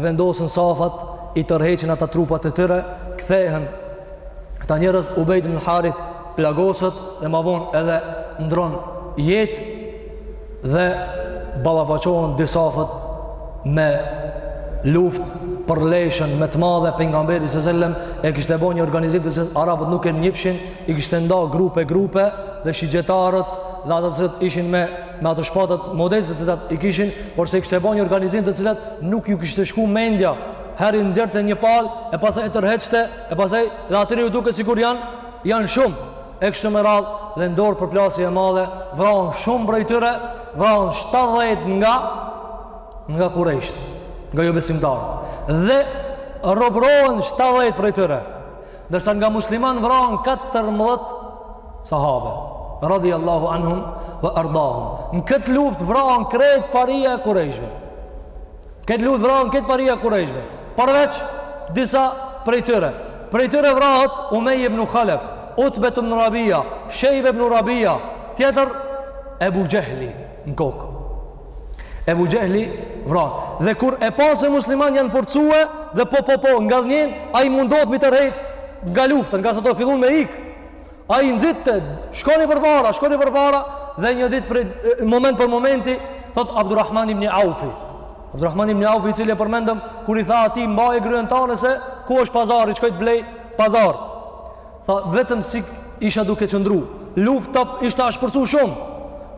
vendosen safat, i tërheqin ata trupat e tyre, kthehen, këta njerëz Ubejde ibn Harith plagoset dhe ma vonë edhe ndrron jetë, dhe ballafaqohen dy safët me luftë përleshjen më të madhe Pejgamberi s.a.s. e kishte bo një organizim të cilat arabët nuk e njifshin i kishte nda grupe grupe dhe shigjetarët dhe ata të cilat ishin me, me ato shpatat modeste të cilat i kishin por se i kishte bo një organizim të cilat nuk ju kishte shku mendja herë i nxjerrte një palë e pastaj e tërheqte e pastaj dhe atyre ju duke sikur janë janë shumë e kështu me radhë dhe ndodh përplasje e madhe vrahen shumë prej tyre vrahen 70 nga nga kurejshët nga jobesimtarët dhe robërohen 70 prej tyre ndërsa nga muslimanët vrahen 14 sahabe radijallahu anhum ve erdahum në këtë luftë vrahen krejt paria e kurejshve Në këtë luftë vrahen krejt paria e kurejshve. Përveç disa prej tyre. Prej tyre vrahet Umeje ibn Khalef, Utbe ibn Rabia, Shejbe ibn Rabia, tjetër Ebu Xhehli në kokë. Ebu Xhehli u vra. Dhe kur e pa se muslimanët janë forcue dhe po po po ngadhënjejnë, ai mundohet me u tërheq nga lufta, ngase do fillun me ikë. Ai i nxitte, shkoni përpara, shkoni përpara dhe një ditë, prej moment për momenti thot Abdulrahman ibn Aufi. Abdulrahman ibn Aufi i cili e përmendëm kur i tha atij mbaje gruen tane, ku është pazari, shkoj të blej pazar. Tha vetëm si isha duke qëndru. Lufta ishte ashpërsu shumë.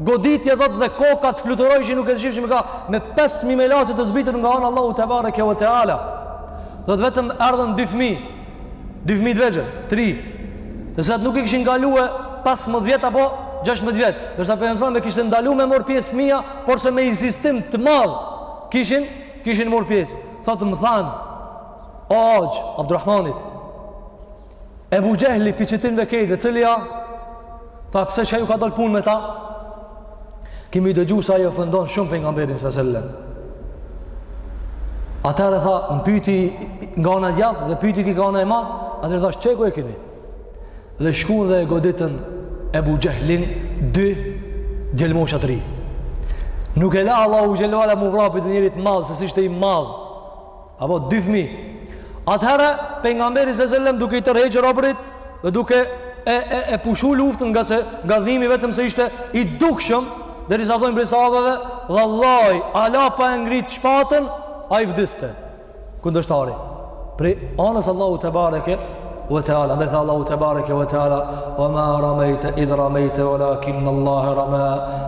Goditje thotë dhe kokat fluturojshin nuk e shifshim ka, me 5.000 melaqe të zbritur nga ana Allahu tebareke ve teala. Thotë vetëm erdhën dy fmij Dy fëmijë të vegjël, t'ri. Të cilët nuk i kishin kalue 15 vjet apo 16 vjet, ndërsa pejgamberi kishte ndalu me mor pjesë fëmija, por se me insistim të madh, kishin, kishin mor pjesë. Thotë më thanë, o axhë, Abdurrahmanit, Ebu Xhehli pi qitinve kejt, cili a? Tha pse ça ju ka dol punë me ta? Kemi dëgju se e ofendon shumë pejgamberin alejhi selam. Atëherë tha, më pyti nga ana e djathtë dhe pyti ky nga ana e majtë, atëherë thashë, qe ku e keni? Dhe shkun dhe e goditën Ebu Xhehlin dy djelmosha t'ri. Nuk e la Allahu xhel ve ala m'u vra pi njerit madh, se s'ishte i madh, Apo dy fmij. Atëherë pejgamberi sallallahu alajhi wasallam duke i tërhequr robërit dhe duke e e e pushu luftën ngase ngadhnjimi vetëm se ishte i dukshëm derisa thonë prej sahabeve vallai ala pa e ngrit shpatën ai vdiste kundërshtari prej anës Allahu tebareke ve teala andaj tha Allahu tebareke ve teala ve ma ramejte idh ramejte ve lakin Allahe rama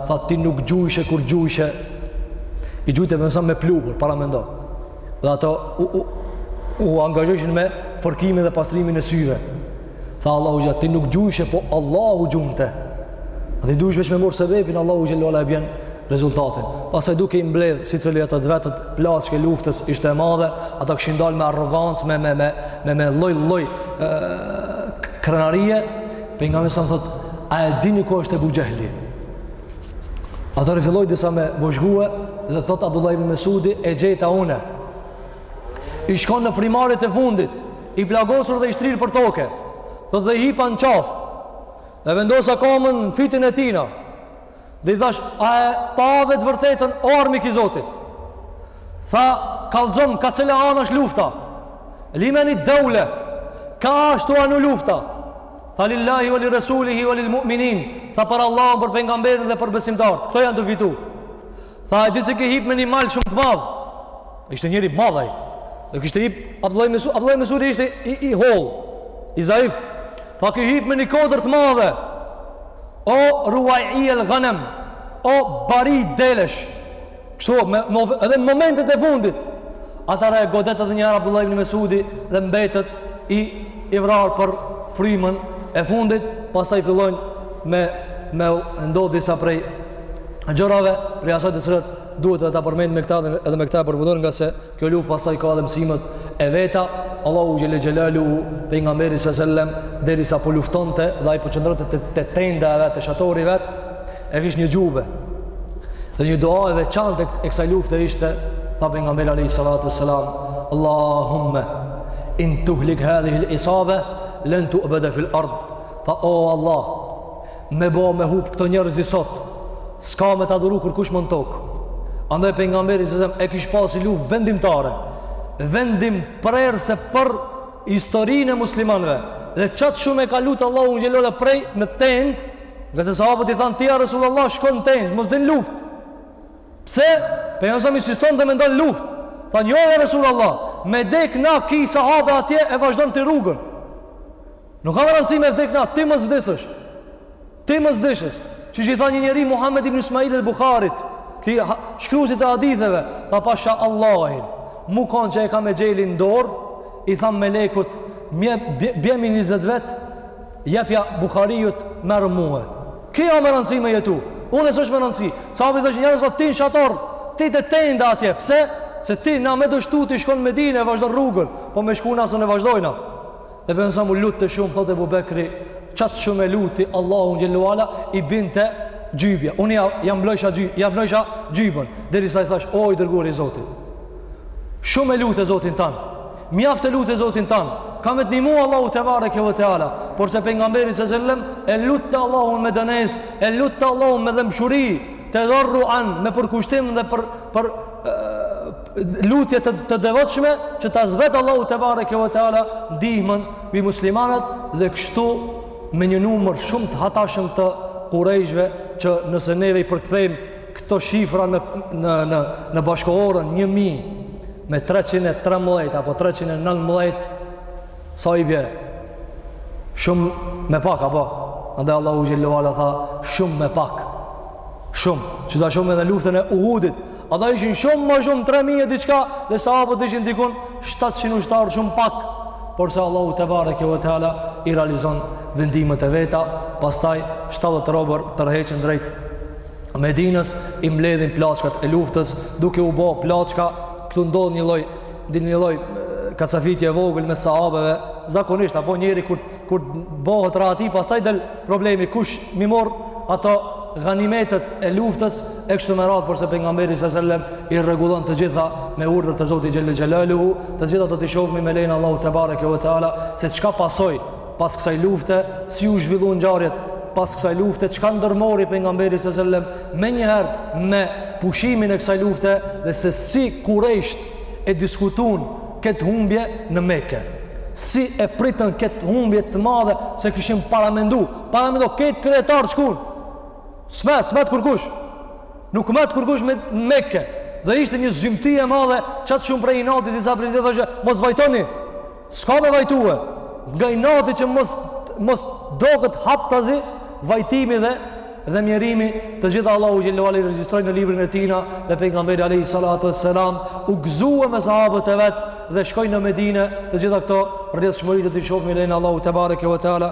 tha ti nuk gjujshe kur gjujshe i gjujti alejhi selam me pluhur, paramendo. Dhe ato u, u, u angazhojshin me fërkimin dhe pastrimin e syve. Tha Allahu xhel, ti nuk gjujshe, po Allahu gjunte. Dhe duhesh veç me morë sebepin, Allahu xhel ve ala e bjen rezultatin. Pasaj duke i mbledhë, sicili ata të vetët, plaçka e luftës ishte e madhe, ata kishin dalë me arrogancë, me, me, me, me, me lloj, lloj, e, krenarie, pejgamberi thotë, a e dini ku është Ebu Xhehli? Atëherë filloi disa me vëzhgue dhe thot Abdullah ibn Mesudi e gjeta une. I shkon në frymarrjet e fundit, i plagosur dhe i shtrirë për toke. Thot dhe i hipa në qafë. Dhe vendosa kamën në fytin e tina. Dhe i thash, a e pave t'vërtetën o armik i Zotit. Tha, kallxom, ka cila anë asht lufta. Limeni devle, ka asht tu anu lufta. Tha lillahi wa li rasulihi wa lil mu'minin, tha për Allahun, për pejgamberin dhe për besimtarët. Këto janë tu fitu. Tha e di se ke hip me një mal shumë të madh. Ishte njeri i madh ai. Dhe kishte hip Abdullah Mesud, Abdullah Mesud ishte i, i holl, i zaif. Tha ke hip me një kodër të madhe. O ruvej'i el ghanem, o bari delesh. Kështu, me, me, edhe në momentet e fundit, ata e godet edhe një herë Abdullah ibn Mesudi dhe mbetet i, i vrarë për frymën e fundit, pastaj fillojnë me, me ndodh disa prej gjërave, prej asaj të cilat duhet edhe ta përmend me këta edhe me këta e përfundoj ngase Kjo luftë pastaj ka edhe mësimet e veta. Allahu xhelle xhelaluhu pejgamberi alejhi selam derisa po luftonte dhe ai po qëndronte te, te tenda e vet, te shatori i vet, e kishte një xhube. Dhe një dua e veçantë e kësaj lufte ishte tha pejgamberi alayhi salatu selam, Allahumma in tuhlik hadhihi al-isaba lan tu'bada fil ard. Tha o Allah, me bo me hup këto njerëz sot s'ka me t'adhuru kurrkush më në tokë andaj pejgamberi alejhi selam e kish pas një luftë vendimtare vendimprerëse për historinë e muslimanëve dhe qaq shumë e ka lutë Allahun xhelle xhelaluhu prej në tendë ngase sahabët i thanë ti ja Resulallah shko në tendë mos dil n'luftë pse pejgamberi alejhi selam insiston edhe me bo luftë thanë jo ja Resulallah me dek na ki sahabë atje e vazhdon ti rrugën Nuk ka rëndësi me vdek na, ti mos vdesësh. Ti mos vdesësh. Që që i tha një njeri Muhammed ibn Ismail el Buhariut, këtij shkruesit të haditheve, tha pasha Allahin, m'u kanë që e kam exhelin n'dorë, i tham melekut, bjemi njëzet vjet, jepja Buhariut merrëm mue. Ky ja me rëndësi me jetu, unë s'është me rëndësi. Sahabët edhe i thanë, ti në shator, ti te tenda atje, pse? Se ti, na me dështu, ti shkon Medine, e vazhdon rrugën, po me shku na s'un e vazhdojna. Dhe pejgamberi alejhi selam u lutte shumë, thotë Ebu Bekri, qaq shumë e luti Allahun xhelle xhelaluhu, i binte xhybja. Unë ia, ia mblojsha, xhy, ia mblojsha xhybën, derisa i thashë, o i dërguari i Zotit. Shumë e lute Zotin tanë, mjaft e lute Zotin tanë, ka me të ndihmu Allahu tebareke ve teala, porse pejgamberi alejhi selam, e lutte Allahun me dënesë, e lutte Allahun me dhembshuri, tedarruan, me përkushtim dhe për, për lutje të, të devotshme që ta zbret Allahu tebareke ve teala ndihmën mbi muslimanët dhe kështu me një numër shumë të hatashëm të kurejshëve që nëse neve i përkthejmë këto shifra në në në në bashkohoren 1000 me 313 apo 319 Sa i bje? Shumë me pak, apo? Andaj Allahu xhelle xhelaluhu tha, shumë me pak. Shumë. Që ata shumë edhe n'luftën e Uhudit. Ata ishin shumë ma shumë 3.000 e diçka, dhe sahabët ishin dikund 700 ushtarë shumë pak. Porse Allahu tebareke ve teala i realizon vendimet e veta, pastaj 70 robër tërheqen drejt Medinës, i mbledhin plaçkat e luftës, duke u bo plaçka, këtu ndodh një lloj Dini, një lloj kacafitje e vogël mes sahabëve, zakonisht a po, njeri kur kur bëhet rahati, pastaj del problemi kush m'i marr ato ganimetet e luftës e kështu me radhë por se pejgamberi alejhi selam i rregullon të gjitha me urdhër të Zotit xhele xhelaluhu, të gjitha do t'i shohim me lejen Allahu te bareke ve teala se çka pasoi Pas kësaj lufte, si u zhvillun ngjarjet? Pas kësaj lufte, çka ndërmori pejgamberi sallallahu alajhi wasallam menjëherë me pushimin e kësaj lufte dhe se si kurejshët e diskutun këtë humbje në Mekë? Si e pritën këtë humbje të madhe s'e kishin paramendu? Paramendu këtë kryetar çkun? S'met, s'met kërkush. Nuk met kërkush në Mekë. Dhe ishte një zymti e madhe, çaq shumë prej inatit disa prej tyne thoshte, mos vajtoni. S'ka me vajtue, nga inati që mos, mos doket haptazi, vajtimi dhe dhe mjerimi të gjitha Allahu xhele ve ala i regjistroi në librin e tijna dhe pejgamberi alaihi salatu wassalam u gëzua me sahabët e vet dhe shkoi në Medinë të gjitha këto rrjedhshmëri do t'i shohim me lejen e Allahut te bareke ve teala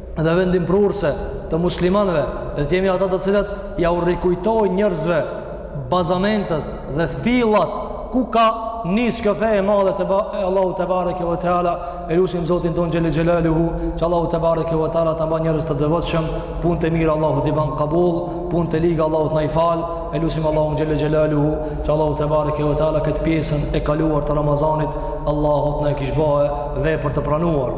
dhe vendimprurëse të muslimanëve dhe të jemi ata të cilët jau rikujtojnë njerzve bazamentet dhe fillet ku ka nis kjo fej e madhe e Allahut te bareke ve teala e lusim Zotin tonë xhele xhelaluhu që Allahu te bareke ve teala të na ban njerz të devotshëm punët e mira Allahu t'i ban kabul punët e liga Allahu të na i fal e lusim Allahun xhele xhelaluhu që Allahu te bareke ve teala këtë pjesën e kaluar të Ramazanit Allahu të na e kish bo edhe vepër të pranuar